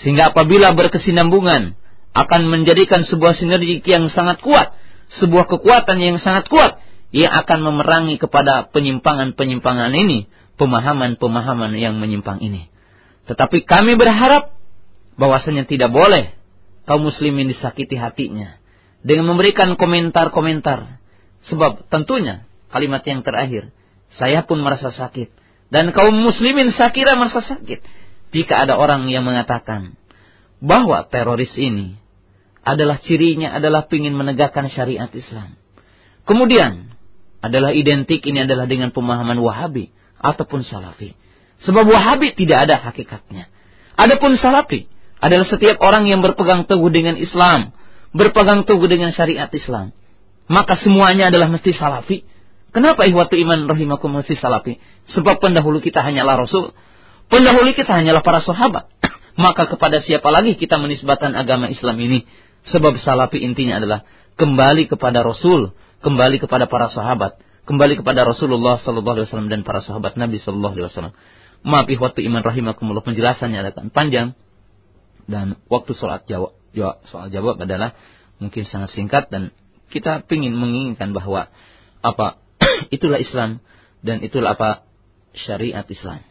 Sehingga apabila berkesinambungan akan menjadikan sebuah sinergi yang sangat kuat sebuah kekuatan yang sangat kuat yang akan memerangi kepada penyimpangan-penyimpangan ini, pemahaman-pemahaman yang menyimpang ini. Tetapi kami berharap bahwasanya tidak boleh kaum muslimin disakiti hatinya dengan memberikan komentar-komentar. Sebab tentunya kalimat yang terakhir, saya pun merasa sakit dan kaum muslimin sakira merasa sakit jika ada orang yang mengatakan bahwa teroris ini adalah cirinya adalah ingin menegakkan syariat Islam. Kemudian adalah identik ini adalah dengan pemahaman Wahabi ataupun Salafi. Sebab Wahabi tidak ada hakikatnya. Adapun Salafi adalah setiap orang yang berpegang teguh dengan Islam, berpegang teguh dengan syariat Islam. Maka semuanya adalah mesti Salafi. Kenapa ihwatu iman rahimakum mesti Salafi? Sebab pendahulu kita hanyalah Rasul. Pendahulu kita hanyalah para sahabat. Maka kepada siapa lagi kita menisbatan agama Islam ini? Sebab salafi intinya adalah kembali kepada Rasul, kembali kepada para sahabat. kembali kepada Rasulullah sallallahu alaihi wasallam dan para sahabat Nabi sallallahu alaihi wasallam. Maaf waktu iman rahimakumullah penjelasannya akan panjang dan waktu sholat jawab, jawab soal jawab adalah mungkin sangat singkat dan kita ingin menginginkan bahwa apa itulah Islam dan itulah apa syariat Islam.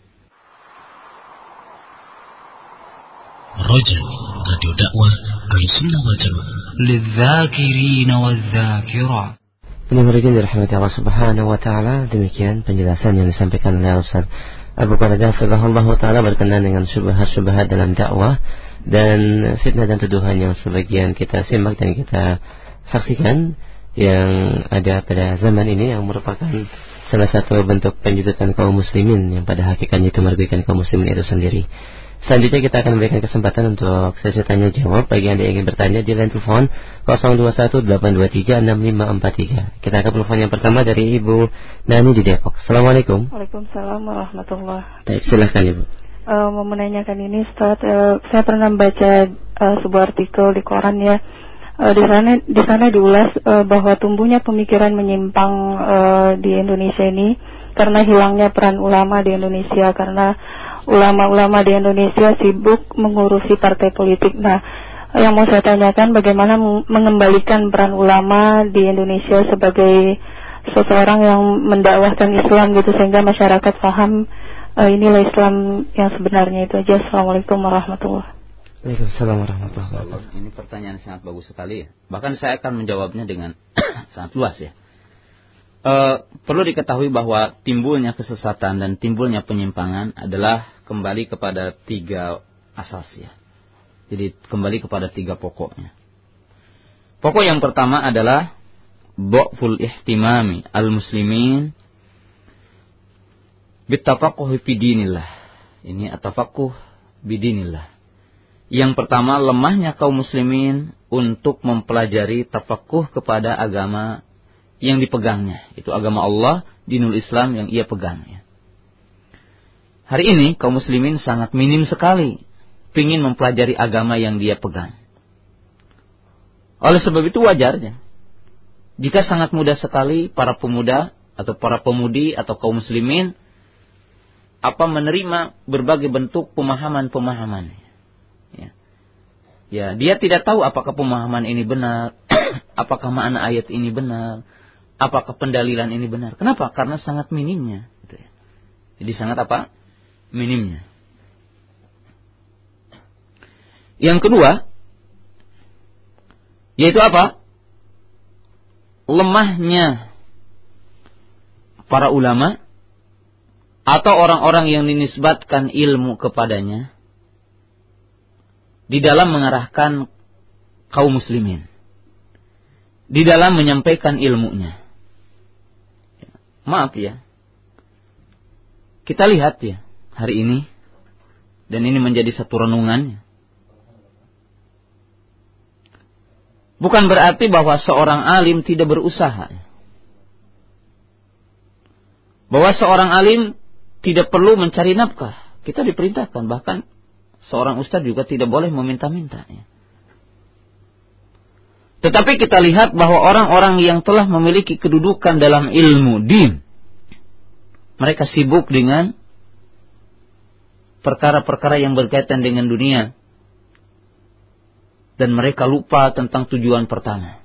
Roja Radio Dakwah Ahlussunnah wal Jamaah للذاكرين والذاكرات Pendengar yang dirahmati Allah Subhanahu wa taala, demikian penjelasan yang disampaikan oleh Ustaz Abu Qatadah Fadhahullah taala berkenaan dengan syubhat-syubhat dalam dakwah dan fitnah dan tuduhan yang sebagian kita simak dan kita saksikan yang ada pada zaman ini yang merupakan salah satu bentuk penjudutan kaum muslimin yang pada hakikatnya itu merugikan kaum muslimin itu sendiri. Selanjutnya kita akan memberikan kesempatan untuk sesi tanya jawab bagi Anda yang ingin bertanya di line telepon 0218236543. Kita akan telepon yang pertama dari Ibu Nani di Depok. Assalamualaikum. Waalaikumsalam warahmatullah. Baik, silahkan Ibu. Uh, mau menanyakan ini, Ustaz, uh, saya pernah baca uh, sebuah artikel di koran ya. Uh, di sana di sana diulas uh, bahwa tumbuhnya pemikiran menyimpang uh, di Indonesia ini karena hilangnya peran ulama di Indonesia karena ulama-ulama di Indonesia sibuk mengurusi partai politik. Nah, yang mau saya tanyakan bagaimana mengembalikan peran ulama di Indonesia sebagai seseorang yang mendakwahkan Islam gitu sehingga masyarakat paham uh, inilah Islam yang sebenarnya itu aja. Assalamualaikum warahmatullahi Waalaikumsalam warahmatullahi wabarakatuh. Ini pertanyaan sangat bagus sekali ya. Bahkan saya akan menjawabnya dengan sangat luas ya. E, perlu diketahui bahwa timbulnya kesesatan dan timbulnya penyimpangan adalah kembali kepada tiga asas ya. Jadi kembali kepada tiga pokoknya. Pokok yang pertama adalah Bo'ful ihtimami al-muslimin Bitafakuh bidinillah. Ini atafakuh bidinillah. Yang pertama, lemahnya kaum muslimin untuk mempelajari tafakuh kepada agama yang dipegangnya. Itu agama Allah, dinul Islam yang ia pegang. Ya. Hari ini kaum muslimin sangat minim sekali ingin mempelajari agama yang dia pegang. Oleh sebab itu wajarnya. Jika sangat mudah sekali para pemuda atau para pemudi atau kaum muslimin apa menerima berbagai bentuk pemahaman-pemahaman. Ya. ya, dia tidak tahu apakah pemahaman ini benar, apakah makna ayat ini benar, apakah pendalilan ini benar. Kenapa? Karena sangat minimnya. Gitu ya. Jadi sangat apa? Minimnya. Yang kedua, yaitu apa? Lemahnya para ulama atau orang-orang yang dinisbatkan ilmu kepadanya di dalam mengarahkan kaum muslimin di dalam menyampaikan ilmunya. Maaf ya. Kita lihat ya hari ini dan ini menjadi satu renungan. Bukan berarti bahwa seorang alim tidak berusaha. Bahwa seorang alim tidak perlu mencari nafkah. Kita diperintahkan bahkan seorang ustadz juga tidak boleh meminta-minta. Ya. Tetapi kita lihat bahwa orang-orang yang telah memiliki kedudukan dalam ilmu din, mereka sibuk dengan perkara-perkara yang berkaitan dengan dunia. Dan mereka lupa tentang tujuan pertama.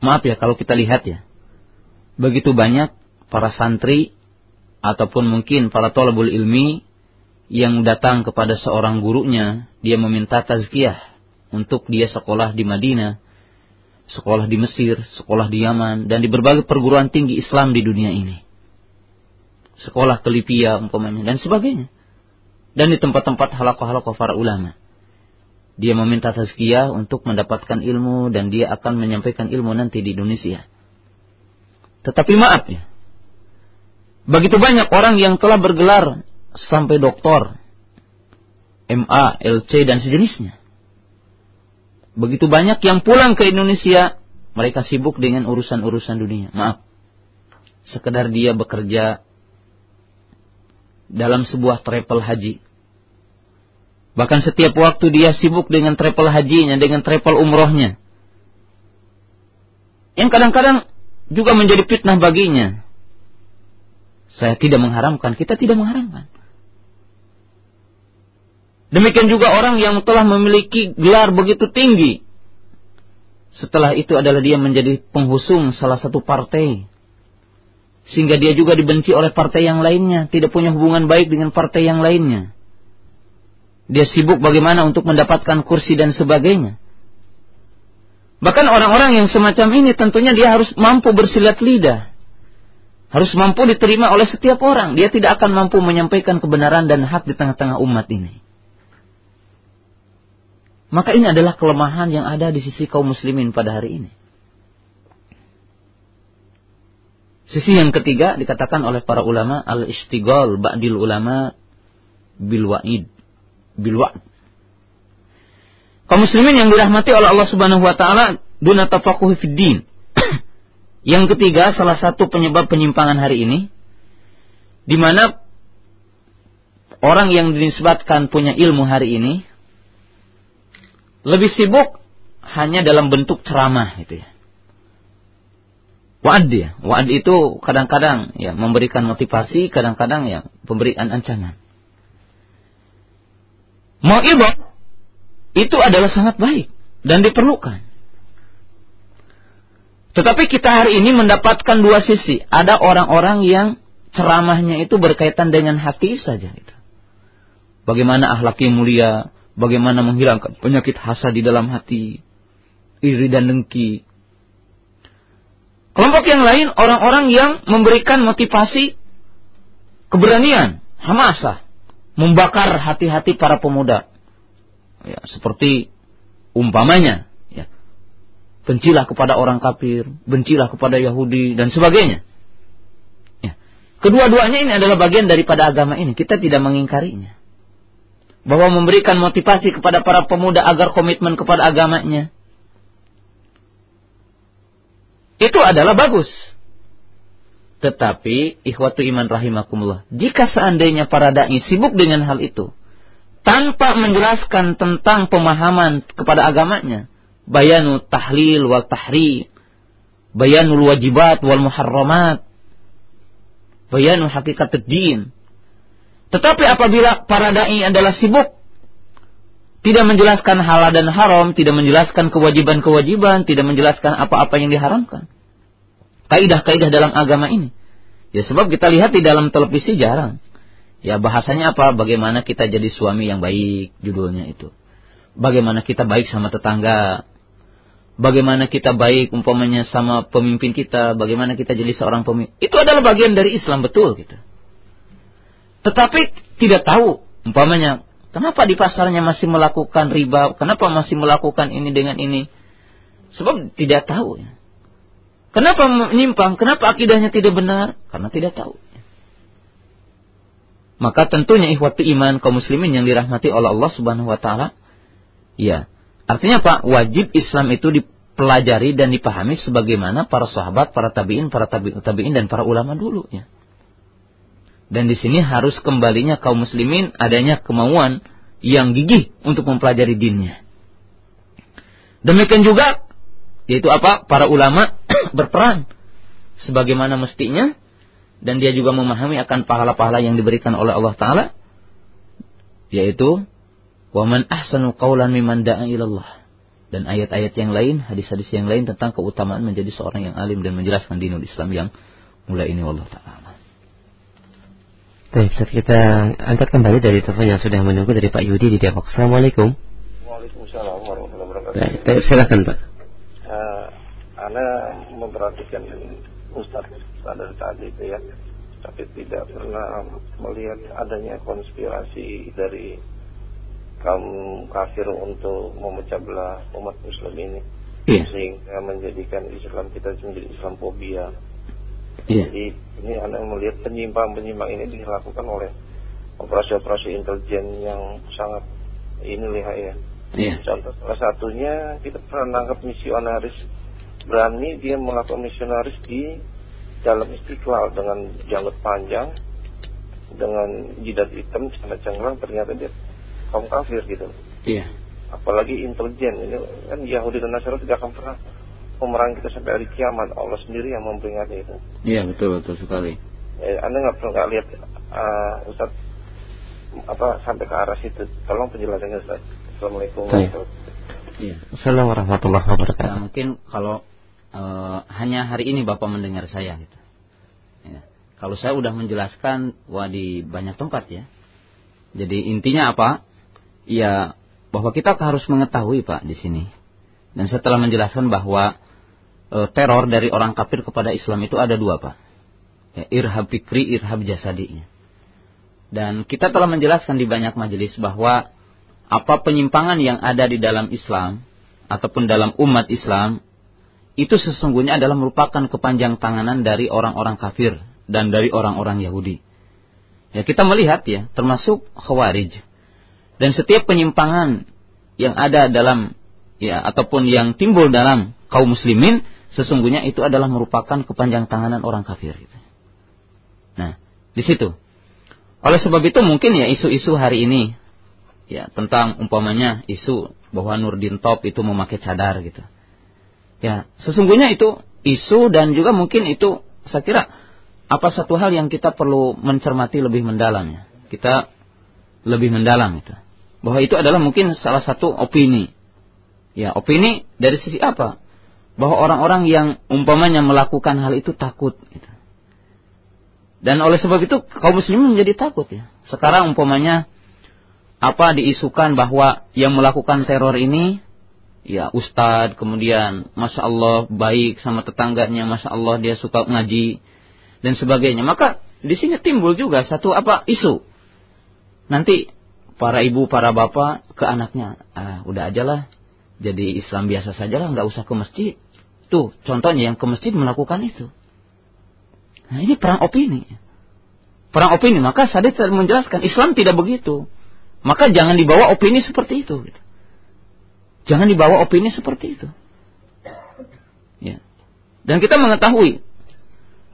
Maaf ya kalau kita lihat ya. Begitu banyak para santri ataupun mungkin para tolabul ilmi yang datang kepada seorang gurunya, dia meminta tazkiyah untuk dia sekolah di Madinah, sekolah di Mesir, sekolah di Yaman, dan di berbagai perguruan tinggi Islam di dunia ini. Sekolah ke Libya umpamanya, dan sebagainya. Dan di tempat-tempat halakoh-halakoh para ulama. Dia meminta tazkiyah untuk mendapatkan ilmu dan dia akan menyampaikan ilmu nanti di Indonesia. Tetapi maaf ya, Begitu banyak orang yang telah bergelar sampai doktor, MA, LC dan sejenisnya. Begitu banyak yang pulang ke Indonesia, mereka sibuk dengan urusan-urusan dunia. Maaf. Sekedar dia bekerja dalam sebuah travel haji. Bahkan setiap waktu dia sibuk dengan travel hajinya, dengan travel umrohnya. Yang kadang-kadang juga menjadi fitnah baginya. Saya tidak mengharamkan, kita tidak mengharamkan. Demikian juga orang yang telah memiliki gelar begitu tinggi. Setelah itu adalah dia menjadi penghusung salah satu partai. Sehingga dia juga dibenci oleh partai yang lainnya. Tidak punya hubungan baik dengan partai yang lainnya. Dia sibuk bagaimana untuk mendapatkan kursi dan sebagainya. Bahkan orang-orang yang semacam ini tentunya dia harus mampu bersilat lidah. Harus mampu diterima oleh setiap orang. Dia tidak akan mampu menyampaikan kebenaran dan hak di tengah-tengah umat ini. Maka ini adalah kelemahan yang ada di sisi kaum muslimin pada hari ini. Sisi yang ketiga dikatakan oleh para ulama al-istighal ba'dil ulama bil wa'id bil wa'd kaum muslimin yang dirahmati oleh Allah Subhanahu wa taala duna tafaquhi fid din. yang ketiga, salah satu penyebab penyimpangan hari ini di mana orang yang dinisbatkan punya ilmu hari ini lebih sibuk hanya dalam bentuk ceramah itu ya. Wa'ad ya. Wa'ad itu kadang-kadang ya memberikan motivasi, kadang-kadang ya pemberian ancaman. Mau itu adalah sangat baik dan diperlukan. Tetapi kita hari ini mendapatkan dua sisi. Ada orang-orang yang ceramahnya itu berkaitan dengan hati saja. Gitu. Bagaimana akhlak yang mulia, bagaimana menghilangkan penyakit hasad di dalam hati, iri dan dengki. Kelompok yang lain orang-orang yang memberikan motivasi keberanian, hamasah, membakar hati-hati para pemuda ya, seperti umpamanya ya, bencilah kepada orang kafir, bencilah kepada Yahudi dan sebagainya. Ya. Kedua-duanya ini adalah bagian daripada agama ini. Kita tidak mengingkarinya. Bahwa memberikan motivasi kepada para pemuda agar komitmen kepada agamanya. Itu adalah bagus. Tetapi ikhwatu iman rahimakumullah. Jika seandainya para da'i sibuk dengan hal itu tanpa menjelaskan tentang pemahaman kepada agamanya. Bayanu tahlil wal tahrim. Bayanul wajibat wal muharramat. Bayanu hakikat din. Tetapi apabila para da'i adalah sibuk tidak menjelaskan halal dan haram, tidak menjelaskan kewajiban-kewajiban, tidak menjelaskan apa-apa yang diharamkan. Kaidah-kaidah dalam agama ini. Ya sebab kita lihat di dalam televisi jarang. Ya bahasanya apa? Bagaimana kita jadi suami yang baik, judulnya itu. Bagaimana kita baik sama tetangga. Bagaimana kita baik umpamanya sama pemimpin kita, bagaimana kita jadi seorang pemimpin. Itu adalah bagian dari Islam betul gitu. Tetapi tidak tahu umpamanya kenapa di pasarnya masih melakukan riba, kenapa masih melakukan ini dengan ini. Sebab tidak tahu ya. Kenapa menyimpang? Kenapa akidahnya tidak benar? Karena tidak tahu. Maka tentunya ikhwati iman kaum muslimin yang dirahmati oleh Allah Subhanahu wa taala ya. Artinya Pak, wajib Islam itu dipelajari dan dipahami sebagaimana para sahabat, para tabi'in, para tabi'in tabi dan para ulama dulu ya. Dan di sini harus kembalinya kaum muslimin adanya kemauan yang gigih untuk mempelajari dinnya. Demikian juga yaitu apa? Para ulama berperan sebagaimana mestinya dan dia juga memahami akan pahala-pahala yang diberikan oleh Allah taala yaitu wa man ahsanu qawlan mimman da'a ilallah dan ayat-ayat yang lain, hadis-hadis yang lain tentang keutamaan menjadi seorang yang alim dan menjelaskan dinul Islam yang mulai ini Allah taala. Baik, Ustaz, kita angkat kembali dari telepon yang sudah menunggu dari Pak Yudi di Depok. Assalamualaikum. Waalaikumsalam warahmatullahi wabarakatuh. Baik, silakan Pak. Uh, Anda memperhatikan Ustaz dari tadi itu ya tapi tidak pernah melihat adanya konspirasi dari kaum kafir untuk memecah belah umat muslim ini yeah. sehingga menjadikan Islam kita menjadi Islam yeah. jadi ini anda melihat penyimpang-penyimpang ini dilakukan oleh operasi-operasi intelijen yang sangat ini lihat ya yeah. contoh salah satunya kita pernah nangkap misionaris berani dia melakukan misionaris di dalam istiqlal dengan janggut panjang dengan jidat hitam celana cenglang ternyata dia kaum kafir gitu iya apalagi intelijen ini kan Yahudi dan Nasrani tidak akan pernah pemerangan kita sampai hari kiamat Allah sendiri yang memperingati itu. Iya betul betul sekali. Eh, anda nggak perlu nggak lihat uh, Ustaz apa sampai ke arah situ. Tolong penjelasannya Ustaz. Assalamualaikum Baik. Iya. Assalamualaikum warahmatullahi Nah, wabarakatuh. mungkin kalau eh, hanya hari ini Bapak mendengar saya gitu. Ya. Kalau saya udah menjelaskan wah di banyak tempat ya. Jadi intinya apa? Ya bahwa kita harus mengetahui Pak di sini. Dan saya telah menjelaskan bahwa eh, teror dari orang kafir kepada Islam itu ada dua Pak. Ya, irhab fikri, irhab jasadi. Dan kita telah menjelaskan di banyak majelis bahwa apa penyimpangan yang ada di dalam Islam ataupun dalam umat Islam itu sesungguhnya adalah merupakan kepanjang tanganan dari orang-orang kafir dan dari orang-orang Yahudi. Ya kita melihat ya, termasuk Khawarij. Dan setiap penyimpangan yang ada dalam ya ataupun yang timbul dalam kaum muslimin sesungguhnya itu adalah merupakan kepanjang tanganan orang kafir. Nah, di situ. Oleh sebab itu mungkin ya isu-isu hari ini ya tentang umpamanya isu bahwa Nurdin Top itu memakai cadar gitu. Ya, sesungguhnya itu isu dan juga mungkin itu saya kira apa satu hal yang kita perlu mencermati lebih mendalam ya. Kita lebih mendalam itu. Bahwa itu adalah mungkin salah satu opini. Ya, opini dari sisi apa? Bahwa orang-orang yang umpamanya melakukan hal itu takut gitu. Dan oleh sebab itu kaum muslimin menjadi takut ya. Sekarang umpamanya apa diisukan bahwa yang melakukan teror ini ya ustadz kemudian masya Allah baik sama tetangganya masya Allah dia suka ngaji dan sebagainya maka di sini timbul juga satu apa isu nanti para ibu para bapak ke anaknya ah udah aja lah jadi Islam biasa saja lah nggak usah ke masjid tuh contohnya yang ke masjid melakukan itu nah ini perang opini perang opini maka saya menjelaskan Islam tidak begitu maka jangan dibawa opini seperti itu gitu. Jangan dibawa opini seperti itu. Ya. Dan kita mengetahui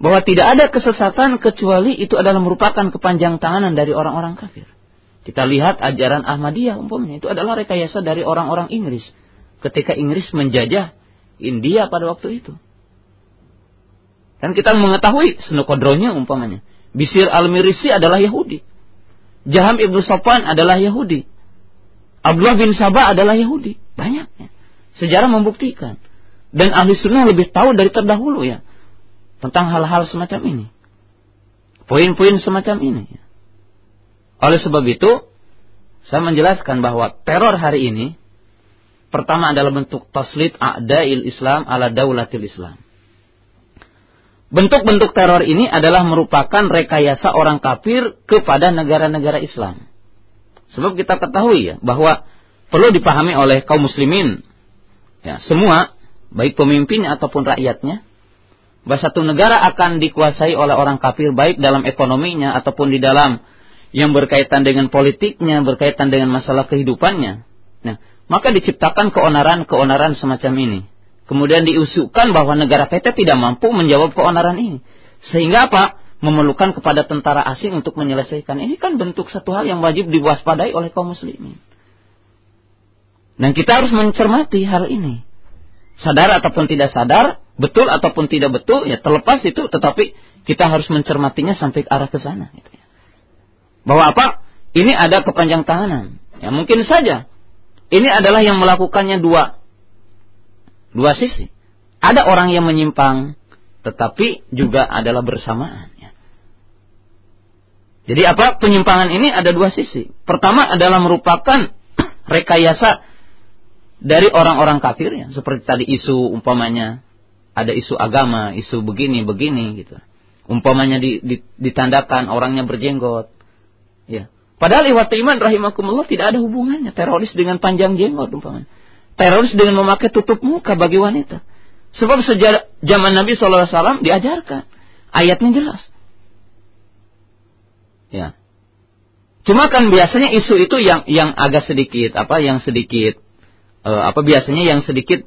bahwa tidak ada kesesatan kecuali itu adalah merupakan kepanjang tanganan dari orang-orang kafir. Kita lihat ajaran Ahmadiyah umpamanya itu adalah rekayasa dari orang-orang Inggris ketika Inggris menjajah India pada waktu itu. Dan kita mengetahui Senokodronya umpamanya. Bisir al-Mirisi adalah Yahudi. Jaham ibnu Sofan adalah Yahudi. Abdullah bin Sabah adalah Yahudi. Banyak ya. Sejarah membuktikan. Dan ahli sunnah lebih tahu dari terdahulu ya. Tentang hal-hal semacam ini. Poin-poin semacam ini. Ya. Oleh sebab itu, saya menjelaskan bahwa teror hari ini, pertama adalah bentuk taslit a'dail Islam ala daulatil Islam. Bentuk-bentuk teror ini adalah merupakan rekayasa orang kafir kepada negara-negara Islam. Sebab kita ketahui ya bahwa perlu dipahami oleh kaum muslimin ya semua baik pemimpinnya ataupun rakyatnya bahwa satu negara akan dikuasai oleh orang kafir baik dalam ekonominya ataupun di dalam yang berkaitan dengan politiknya, berkaitan dengan masalah kehidupannya. Nah, maka diciptakan keonaran-keonaran semacam ini. Kemudian diusulkan bahwa negara PT tidak mampu menjawab keonaran ini. Sehingga apa? Memerlukan kepada tentara asing untuk menyelesaikan. Ini kan bentuk satu hal yang wajib diwaspadai oleh kaum muslimin. Dan kita harus mencermati hal ini. Sadar ataupun tidak sadar, betul ataupun tidak betul, ya terlepas itu, tetapi kita harus mencermatinya sampai ke arah ke sana. Gitu ya. Bahwa apa? Ini ada kepanjang tanganan. Ya mungkin saja. Ini adalah yang melakukannya dua dua sisi. Ada orang yang menyimpang, tetapi juga adalah bersamaan. Ya. Jadi apa penyimpangan ini ada dua sisi. Pertama adalah merupakan rekayasa dari orang-orang kafir ya, seperti tadi isu umpamanya ada isu agama, isu begini begini gitu. Umpamanya di, di, ditandakan orangnya berjenggot. Ya. Padahal lewat iman rahimakumullah tidak ada hubungannya teroris dengan panjang jenggot umpamanya. Teroris dengan memakai tutup muka bagi wanita. Sebab sejak zaman Nabi SAW diajarkan. Ayatnya jelas. Ya. Cuma kan biasanya isu itu yang yang agak sedikit apa yang sedikit uh, apa biasanya yang sedikit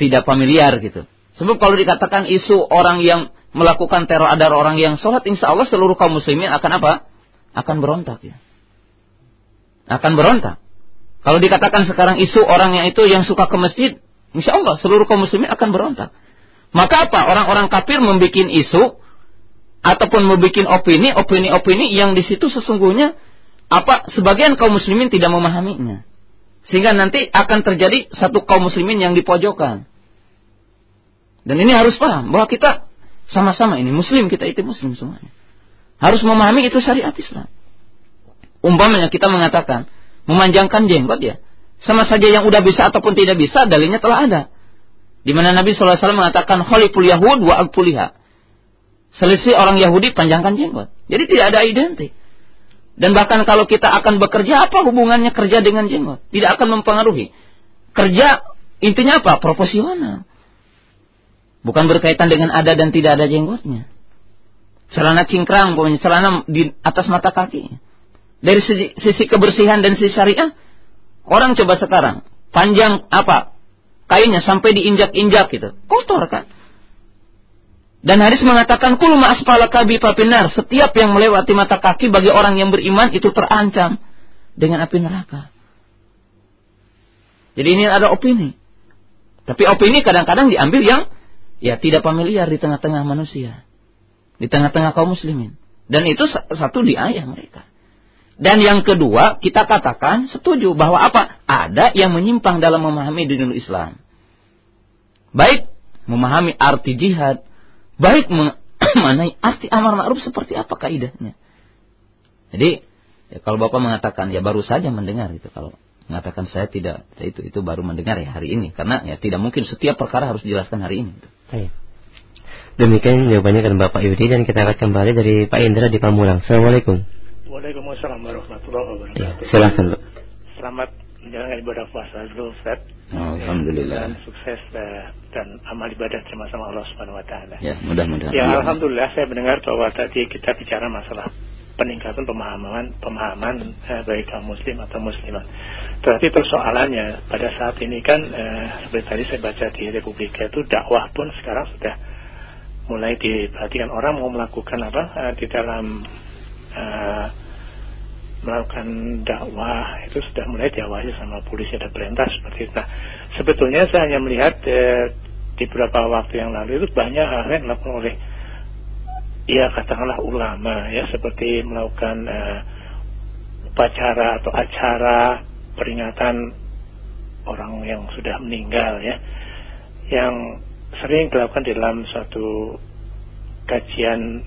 tidak familiar gitu. Sebab kalau dikatakan isu orang yang melakukan teror ada orang yang sholat, insya Allah seluruh kaum muslimin akan apa? Akan berontak ya. Akan berontak. Kalau dikatakan sekarang isu orang yang itu yang suka ke masjid, Insya Allah seluruh kaum muslimin akan berontak. Maka apa? Orang-orang kafir membuat isu ataupun membuat opini, opini-opini yang di situ sesungguhnya apa sebagian kaum muslimin tidak memahaminya. Sehingga nanti akan terjadi satu kaum muslimin yang dipojokkan. Dan ini harus paham bahwa kita sama-sama ini muslim, kita itu muslim semuanya. Harus memahami itu syariat Islam. Umpamanya kita mengatakan memanjangkan jenggot ya. Sama saja yang udah bisa ataupun tidak bisa dalilnya telah ada. Di mana Nabi SAW mengatakan khaliful yahud wa alpuliha. Selisih orang Yahudi panjangkan jenggot. Jadi tidak ada identik. Dan bahkan kalau kita akan bekerja, apa hubungannya kerja dengan jenggot? Tidak akan mempengaruhi. Kerja intinya apa? Proporsional. Bukan berkaitan dengan ada dan tidak ada jenggotnya. Celana cingkrang, pokoknya celana di atas mata kaki. Dari sisi, sisi kebersihan dan sisi syariah, orang coba sekarang panjang apa kainnya sampai diinjak-injak gitu, kotor kan? Dan Haris mengatakan kul asfala kabi papinar. Setiap yang melewati mata kaki bagi orang yang beriman itu terancam dengan api neraka. Jadi ini ada opini. Tapi opini kadang-kadang diambil yang ya tidak familiar di tengah-tengah manusia. Di tengah-tengah kaum muslimin. Dan itu satu di ayah mereka. Dan yang kedua, kita katakan setuju bahwa apa? Ada yang menyimpang dalam memahami dinul Islam. Baik memahami arti jihad, baik mengenai arti amar ma'ruf seperti apa kaidahnya. Jadi ya kalau Bapak mengatakan ya baru saja mendengar itu kalau mengatakan saya tidak itu itu baru mendengar ya hari ini karena ya tidak mungkin setiap perkara harus dijelaskan hari ini. Demikian jawabannya dari Bapak Yudi dan kita akan kembali dari Pak Indra di Pamulang. Assalamualaikum. Waalaikumsalam warahmatullahi wabarakatuh. Ya, silakan, Pak. Selamat menjalankan ibadah puasa dulu, Ustaz. Alhamdulillah. Dan sukses uh, dan amal ibadah sama-sama Allah Subhanahu wa taala. Ya, mudah-mudahan. Ya, alhamdulillah saya mendengar bahwa tadi kita bicara masalah peningkatan pemahaman pemahaman uh, baik kaum muslim atau muslimat. Tetapi persoalannya pada saat ini kan uh, seperti tadi saya baca di Republika itu dakwah pun sekarang sudah mulai diperhatikan orang mau melakukan apa uh, di dalam uh, melakukan dakwah itu sudah mulai diawasi sama polisi ada perintah seperti itu. Nah, sebetulnya saya hanya melihat eh, di beberapa waktu yang lalu itu banyak hal yang dilakukan oleh ya katakanlah ulama ya seperti melakukan upacara atau acara peringatan orang yang sudah meninggal ya yang sering dilakukan di dalam suatu kajian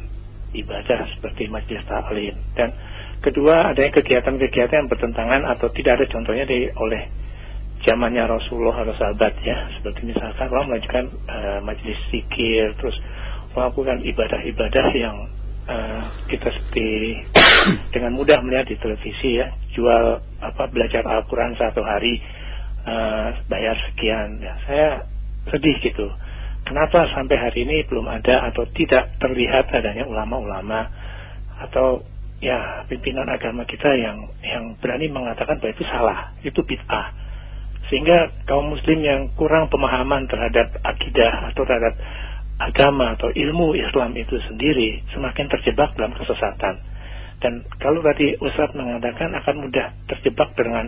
ibadah seperti majelis taklim dan Kedua, adanya kegiatan-kegiatan yang bertentangan atau tidak ada contohnya di, oleh zamannya Rasulullah atau sahabat ya. Seperti misalkan orang melakukan uh, majelis zikir, terus melakukan ibadah-ibadah yang uh, kita seperti dengan mudah melihat di televisi ya, jual apa belajar Al-Quran satu hari uh, bayar sekian. Ya, saya sedih gitu. Kenapa sampai hari ini belum ada atau tidak terlihat adanya ulama-ulama atau ya pimpinan agama kita yang yang berani mengatakan bahwa itu salah, itu bid'ah. Sehingga kaum muslim yang kurang pemahaman terhadap akidah atau terhadap agama atau ilmu Islam itu sendiri semakin terjebak dalam kesesatan. Dan kalau tadi Ustaz mengatakan akan mudah terjebak dengan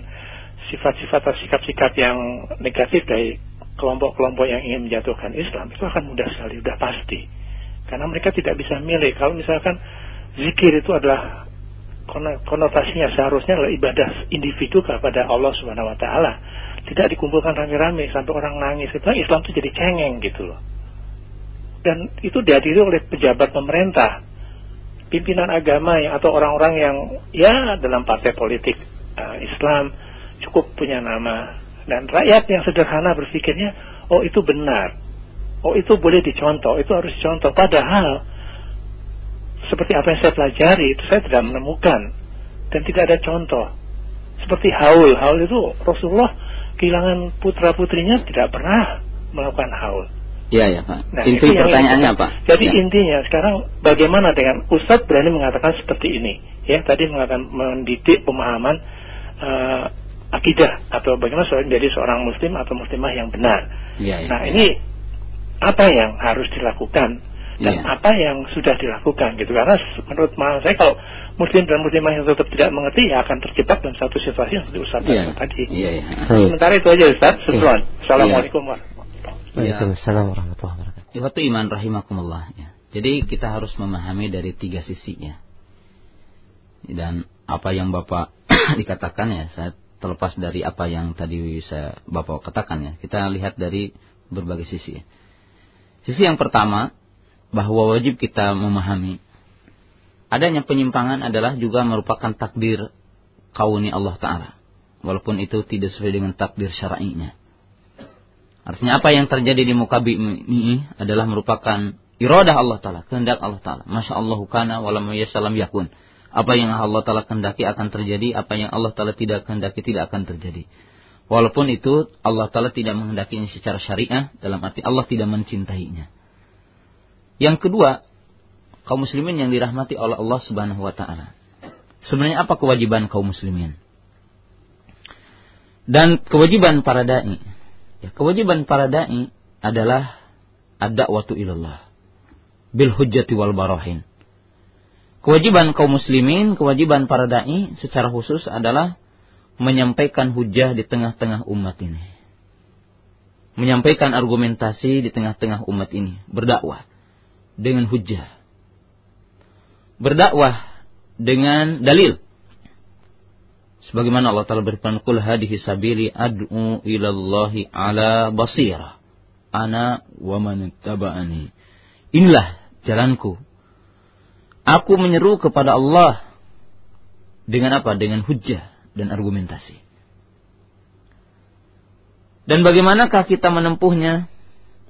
sifat-sifat atau sikap-sikap yang negatif dari kelompok-kelompok yang ingin menjatuhkan Islam, itu akan mudah sekali, sudah pasti. Karena mereka tidak bisa milih. Kalau misalkan zikir itu adalah konotasinya seharusnya adalah ibadah individu kepada Allah Subhanahu wa taala. Tidak dikumpulkan rame-rame sampai orang nangis. Itu Islam itu jadi cengeng gitu loh. Dan itu dihadiri oleh pejabat pemerintah, pimpinan agama atau orang-orang yang ya dalam partai politik uh, Islam cukup punya nama dan rakyat yang sederhana berpikirnya oh itu benar. Oh itu boleh dicontoh, itu harus dicontoh padahal seperti apa yang saya pelajari itu saya tidak menemukan dan tidak ada contoh. Seperti haul, haul itu Rasulullah kehilangan putra putrinya tidak pernah melakukan haul. Iya ya Pak. Nah, Inti pertanyaannya Pak. Jadi ya. intinya sekarang bagaimana dengan Ustadz berani mengatakan seperti ini? Ya tadi mengatakan mendidik pemahaman uh, akidah atau bagaimana seorang menjadi seorang Muslim atau Muslimah yang benar. Ya, ya, nah ya. ini apa yang harus dilakukan dan yeah. apa yang sudah dilakukan gitu karena menurut saya kalau muslim dan muslimah yang tetap tidak mengerti ya akan terjebak dalam satu situasi yang seperti Ustaz Iya. tadi. Iya, iya. Sementara itu aja Ustaz, setelah. Assalamualaikum warahmatullahi wabarakatuh. Waalaikumsalam warahmatullahi wabarakatuh. Ikhwatu iman rahimakumullah ya. Jadi kita harus memahami dari tiga sisi ya. Dan apa yang Bapak dikatakan ya, saya terlepas dari apa yang tadi saya Bapak katakan ya. Kita lihat dari berbagai sisi. Sisi yang pertama bahwa wajib kita memahami adanya penyimpangan adalah juga merupakan takdir kauni Allah taala. Walaupun itu tidak sesuai dengan takdir syar'inya. Artinya apa yang terjadi di muka bumi ini adalah merupakan iradah Allah Ta'ala, kehendak Allah Ta'ala. Masya Allah kana walam yasalam yakun. Apa yang Allah Ta'ala kehendaki akan terjadi, apa yang Allah Ta'ala tidak kehendaki tidak akan terjadi. Walaupun itu Allah Ta'ala tidak menghendakinya secara syariah, dalam arti Allah tidak mencintainya. Yang kedua, kaum muslimin yang dirahmati oleh Allah Subhanahu wa taala. Sebenarnya apa kewajiban kaum muslimin? Dan kewajiban para dai. Ya, kewajiban para dai adalah ad-da'watu ilallah bil hujjati wal barahin. Kewajiban kaum muslimin, kewajiban para dai secara khusus adalah menyampaikan hujah di tengah-tengah umat ini. Menyampaikan argumentasi di tengah-tengah umat ini, berdakwah dengan hujah. Berdakwah dengan dalil. Sebagaimana Allah Ta'ala berfirman, Kul hadihi sabili ad'u ilallahi ala basira. Ana wa man taba'ani. Inilah jalanku. Aku menyeru kepada Allah dengan apa? Dengan hujah dan argumentasi. Dan bagaimanakah kita menempuhnya?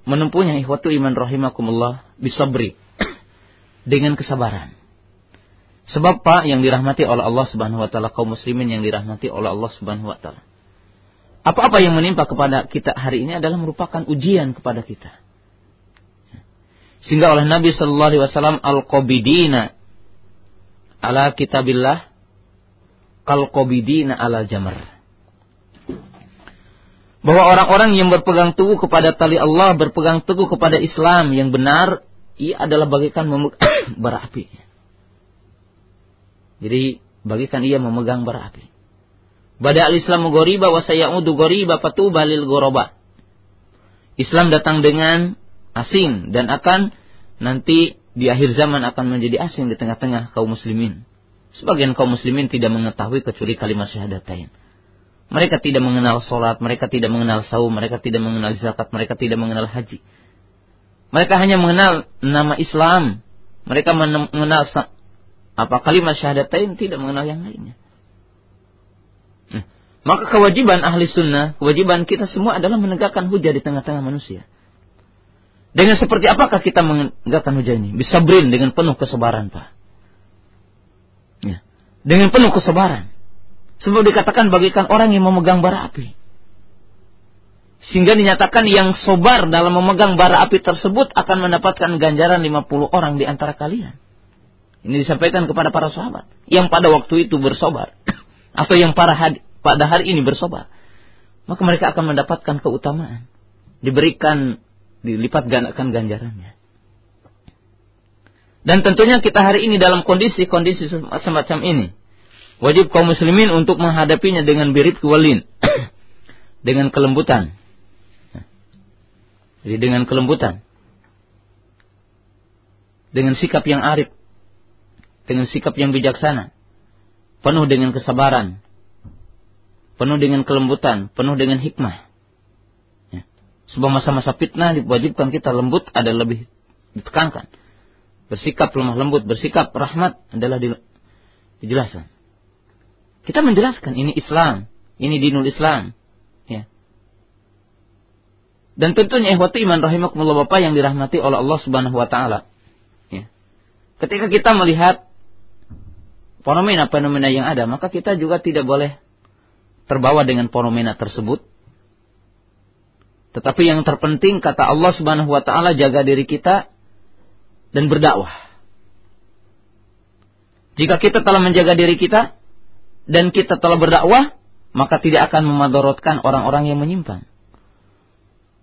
Menempuhnya ikhwatu iman rahimakumullah bisabri dengan kesabaran. Sebab Pak yang dirahmati oleh Allah Subhanahu wa taala kaum muslimin yang dirahmati oleh Allah Subhanahu wa taala. Apa-apa yang menimpa kepada kita hari ini adalah merupakan ujian kepada kita. Sehingga oleh Nabi sallallahu alaihi wasallam al-qabidina ala kitabillah kal qabidina ala jamar. Bahwa orang-orang yang berpegang teguh kepada tali Allah, berpegang teguh kepada Islam yang benar, ia adalah bagikan bara api. Jadi bagikan ia memegang bara api. Bada al-Islam goriba wa sayaudu goriba fatuba lil goroba. Islam datang dengan asing dan akan nanti di akhir zaman akan menjadi asing di tengah-tengah kaum muslimin. Sebagian kaum muslimin tidak mengetahui kecuali kalimat syahadatain. Mereka tidak mengenal sholat, mereka tidak mengenal saum, mereka tidak mengenal zakat, mereka tidak mengenal haji. Mereka hanya mengenal nama Islam. Mereka mengenal apa kalimat syahadatain tidak mengenal yang lainnya. Nah, maka kewajiban ahli sunnah, kewajiban kita semua adalah menegakkan hujah di tengah-tengah manusia. Dengan seperti apakah kita menegakkan hujah ini? Bisa brin dengan penuh kesabaran, Pak. Ya. Dengan penuh kesabaran. Sebab dikatakan bagikan orang yang memegang bara api. Sehingga dinyatakan yang sobar dalam memegang bara api tersebut akan mendapatkan ganjaran 50 orang di antara kalian. Ini disampaikan kepada para sahabat. Yang pada waktu itu bersobar. Atau yang para had, pada hari ini bersobar. Maka mereka akan mendapatkan keutamaan. Diberikan, dilipat gandakan ganjarannya. Dan tentunya kita hari ini dalam kondisi-kondisi semacam ini Wajib kaum muslimin untuk menghadapinya dengan birit kualin. dengan kelembutan. Jadi dengan kelembutan. Dengan sikap yang arif. Dengan sikap yang bijaksana. Penuh dengan kesabaran. Penuh dengan kelembutan. Penuh dengan hikmah. Sebab masa-masa fitnah diwajibkan kita lembut ada lebih ditekankan. Bersikap lemah lembut, bersikap rahmat adalah dijelaskan. Kita menjelaskan ini Islam, ini dinul Islam. Ya. Dan tentunya ihwati iman rahimakumullah Bapak yang dirahmati oleh Allah Subhanahu wa taala. Ya. Ketika kita melihat fenomena-fenomena yang ada, maka kita juga tidak boleh terbawa dengan fenomena tersebut. Tetapi yang terpenting kata Allah Subhanahu wa taala jaga diri kita dan berdakwah. Jika kita telah menjaga diri kita, dan kita telah berdakwah, maka tidak akan memadorotkan orang-orang yang menyimpang.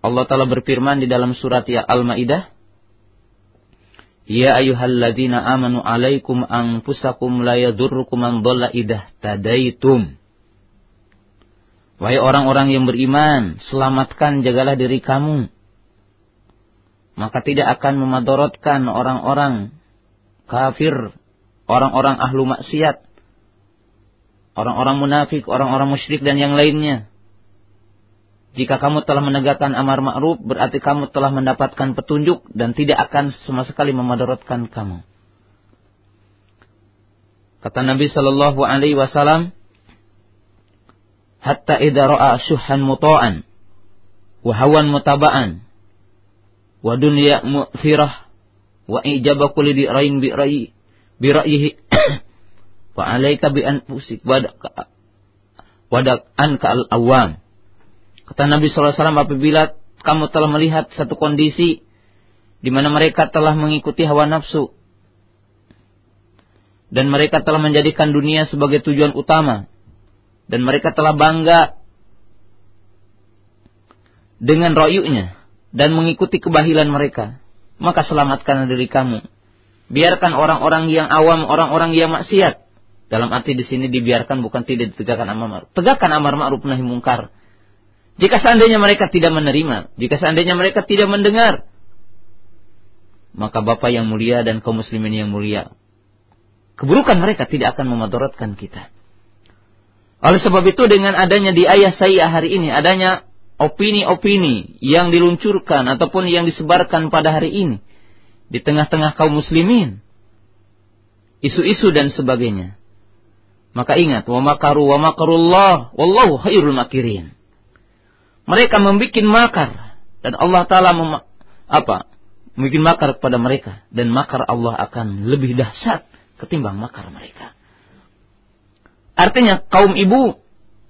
Allah telah berfirman di dalam surat ya Al-Maidah, Ya ayyuhalladzina amanu alaikum anfusakum la yadurrukum man dhalla idah tadaitum. Wahai orang-orang yang beriman, selamatkan jagalah diri kamu. Maka tidak akan memadorotkan orang-orang kafir, orang-orang ahlu maksiat, orang-orang munafik, orang-orang musyrik dan yang lainnya. Jika kamu telah menegakkan amar ma'ruf, berarti kamu telah mendapatkan petunjuk dan tidak akan sama sekali memadaratkan kamu. Kata Nabi Shallallahu Alaihi Wasallam, hatta idza ra'a syuhan muta'an wa hawan mutaba'an wa dunya mu'thirah wa ijaba kulli di ra'yin bi ra'yi bi ra'yihi wa alayka bi anfusik wadak an ka al awam kata Nabi sallallahu alaihi wasallam apabila kamu telah melihat satu kondisi di mana mereka telah mengikuti hawa nafsu dan mereka telah menjadikan dunia sebagai tujuan utama dan mereka telah bangga dengan royunya dan mengikuti kebahilan mereka, maka selamatkan diri kamu. Biarkan orang-orang yang awam, orang-orang yang maksiat. Dalam arti di sini dibiarkan bukan tidak ditegakkan amar ma'ruf. Tegakkan amar ma'ruf nahi mungkar. Jika seandainya mereka tidak menerima, jika seandainya mereka tidak mendengar, maka Bapak yang mulia dan kaum muslimin yang mulia, keburukan mereka tidak akan memadaratkan kita. Oleh sebab itu dengan adanya di ayah saya hari ini, adanya opini-opini yang diluncurkan ataupun yang disebarkan pada hari ini di tengah-tengah kaum muslimin, isu-isu dan sebagainya. Maka ingat, wa makaru wa makarullah wallahu khairul makirin. Mereka membuat makar dan Allah taala apa? Membuat makar kepada mereka dan makar Allah akan lebih dahsyat ketimbang makar mereka. Artinya kaum ibu,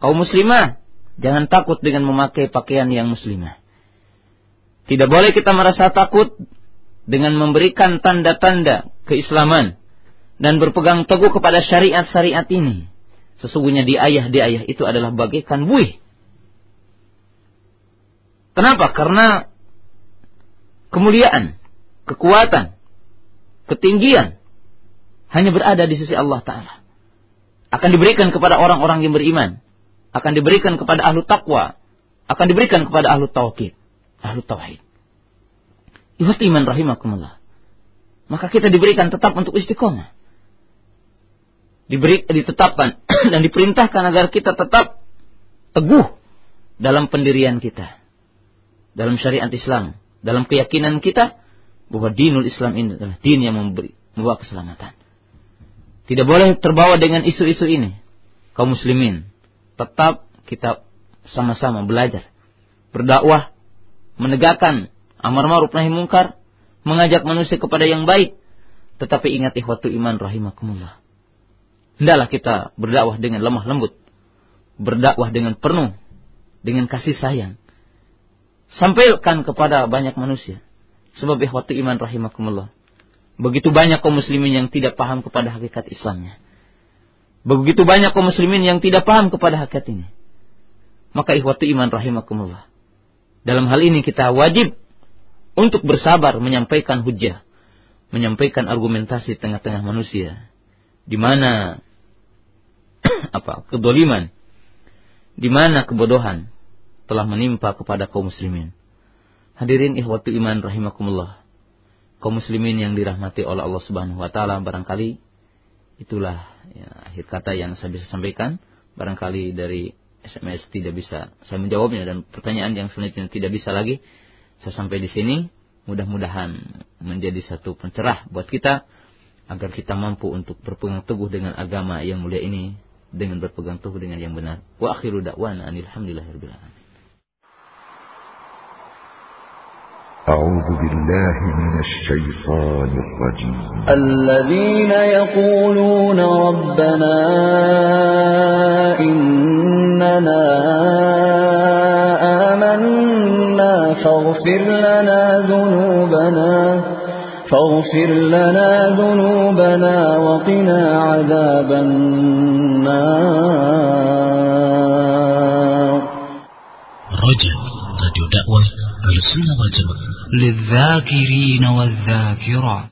kaum muslimah, jangan takut dengan memakai pakaian yang muslimah. Tidak boleh kita merasa takut dengan memberikan tanda-tanda keislaman dan berpegang teguh kepada syariat-syariat ini. Sesungguhnya di ayah-di ayah itu adalah bagaikan buih. Kenapa? Karena kemuliaan, kekuatan, ketinggian hanya berada di sisi Allah Ta'ala akan diberikan kepada orang-orang yang beriman, akan diberikan kepada ahlu takwa, akan diberikan kepada ahlu tauhid, ahlu tauhid. Iman rahimakumullah. Maka kita diberikan tetap untuk istiqomah. Diberi, ditetapkan dan diperintahkan agar kita tetap teguh dalam pendirian kita. Dalam syariat Islam. Dalam keyakinan kita bahwa dinul Islam ini adalah din yang memberi, membawa keselamatan. Tidak boleh terbawa dengan isu-isu ini. Kaum muslimin, tetap kita sama-sama belajar. Berdakwah, menegakkan amar ma'ruf nahi mungkar, mengajak manusia kepada yang baik. Tetapi ingat ikhwatu iman rahimakumullah. Hendaklah kita berdakwah dengan lemah lembut. Berdakwah dengan penuh. Dengan kasih sayang. Sampaikan kepada banyak manusia. Sebab ikhwatu iman rahimakumullah. Begitu banyak kaum muslimin yang tidak paham kepada hakikat Islamnya. Begitu banyak kaum muslimin yang tidak paham kepada hakikat ini. Maka ikhwatu iman rahimakumullah. Dalam hal ini kita wajib untuk bersabar menyampaikan hujah. Menyampaikan argumentasi tengah-tengah manusia. Di mana apa kedoliman. Di mana kebodohan telah menimpa kepada kaum muslimin. Hadirin ikhwatu iman rahimakumullah kaum muslimin yang dirahmati oleh Allah Subhanahu wa taala barangkali itulah ya, akhir kata yang saya bisa sampaikan. Barangkali dari SMS tidak bisa saya menjawabnya dan pertanyaan yang selanjutnya tidak bisa lagi saya sampai di sini. Mudah-mudahan menjadi satu pencerah buat kita agar kita mampu untuk berpegang teguh dengan agama yang mulia ini dengan berpegang teguh dengan yang benar. Wa akhiru da'wana alhamdulillahirabbil alamin أعوذ بالله من الشيطان الرجيم. الذين يقولون ربنا إننا آمنا فاغفر لنا ذنوبنا فاغفر لنا ذنوبنا وقنا عذاب النار. رجع راديو دعوة السنة الصلوة للذاكرين والذاكرات.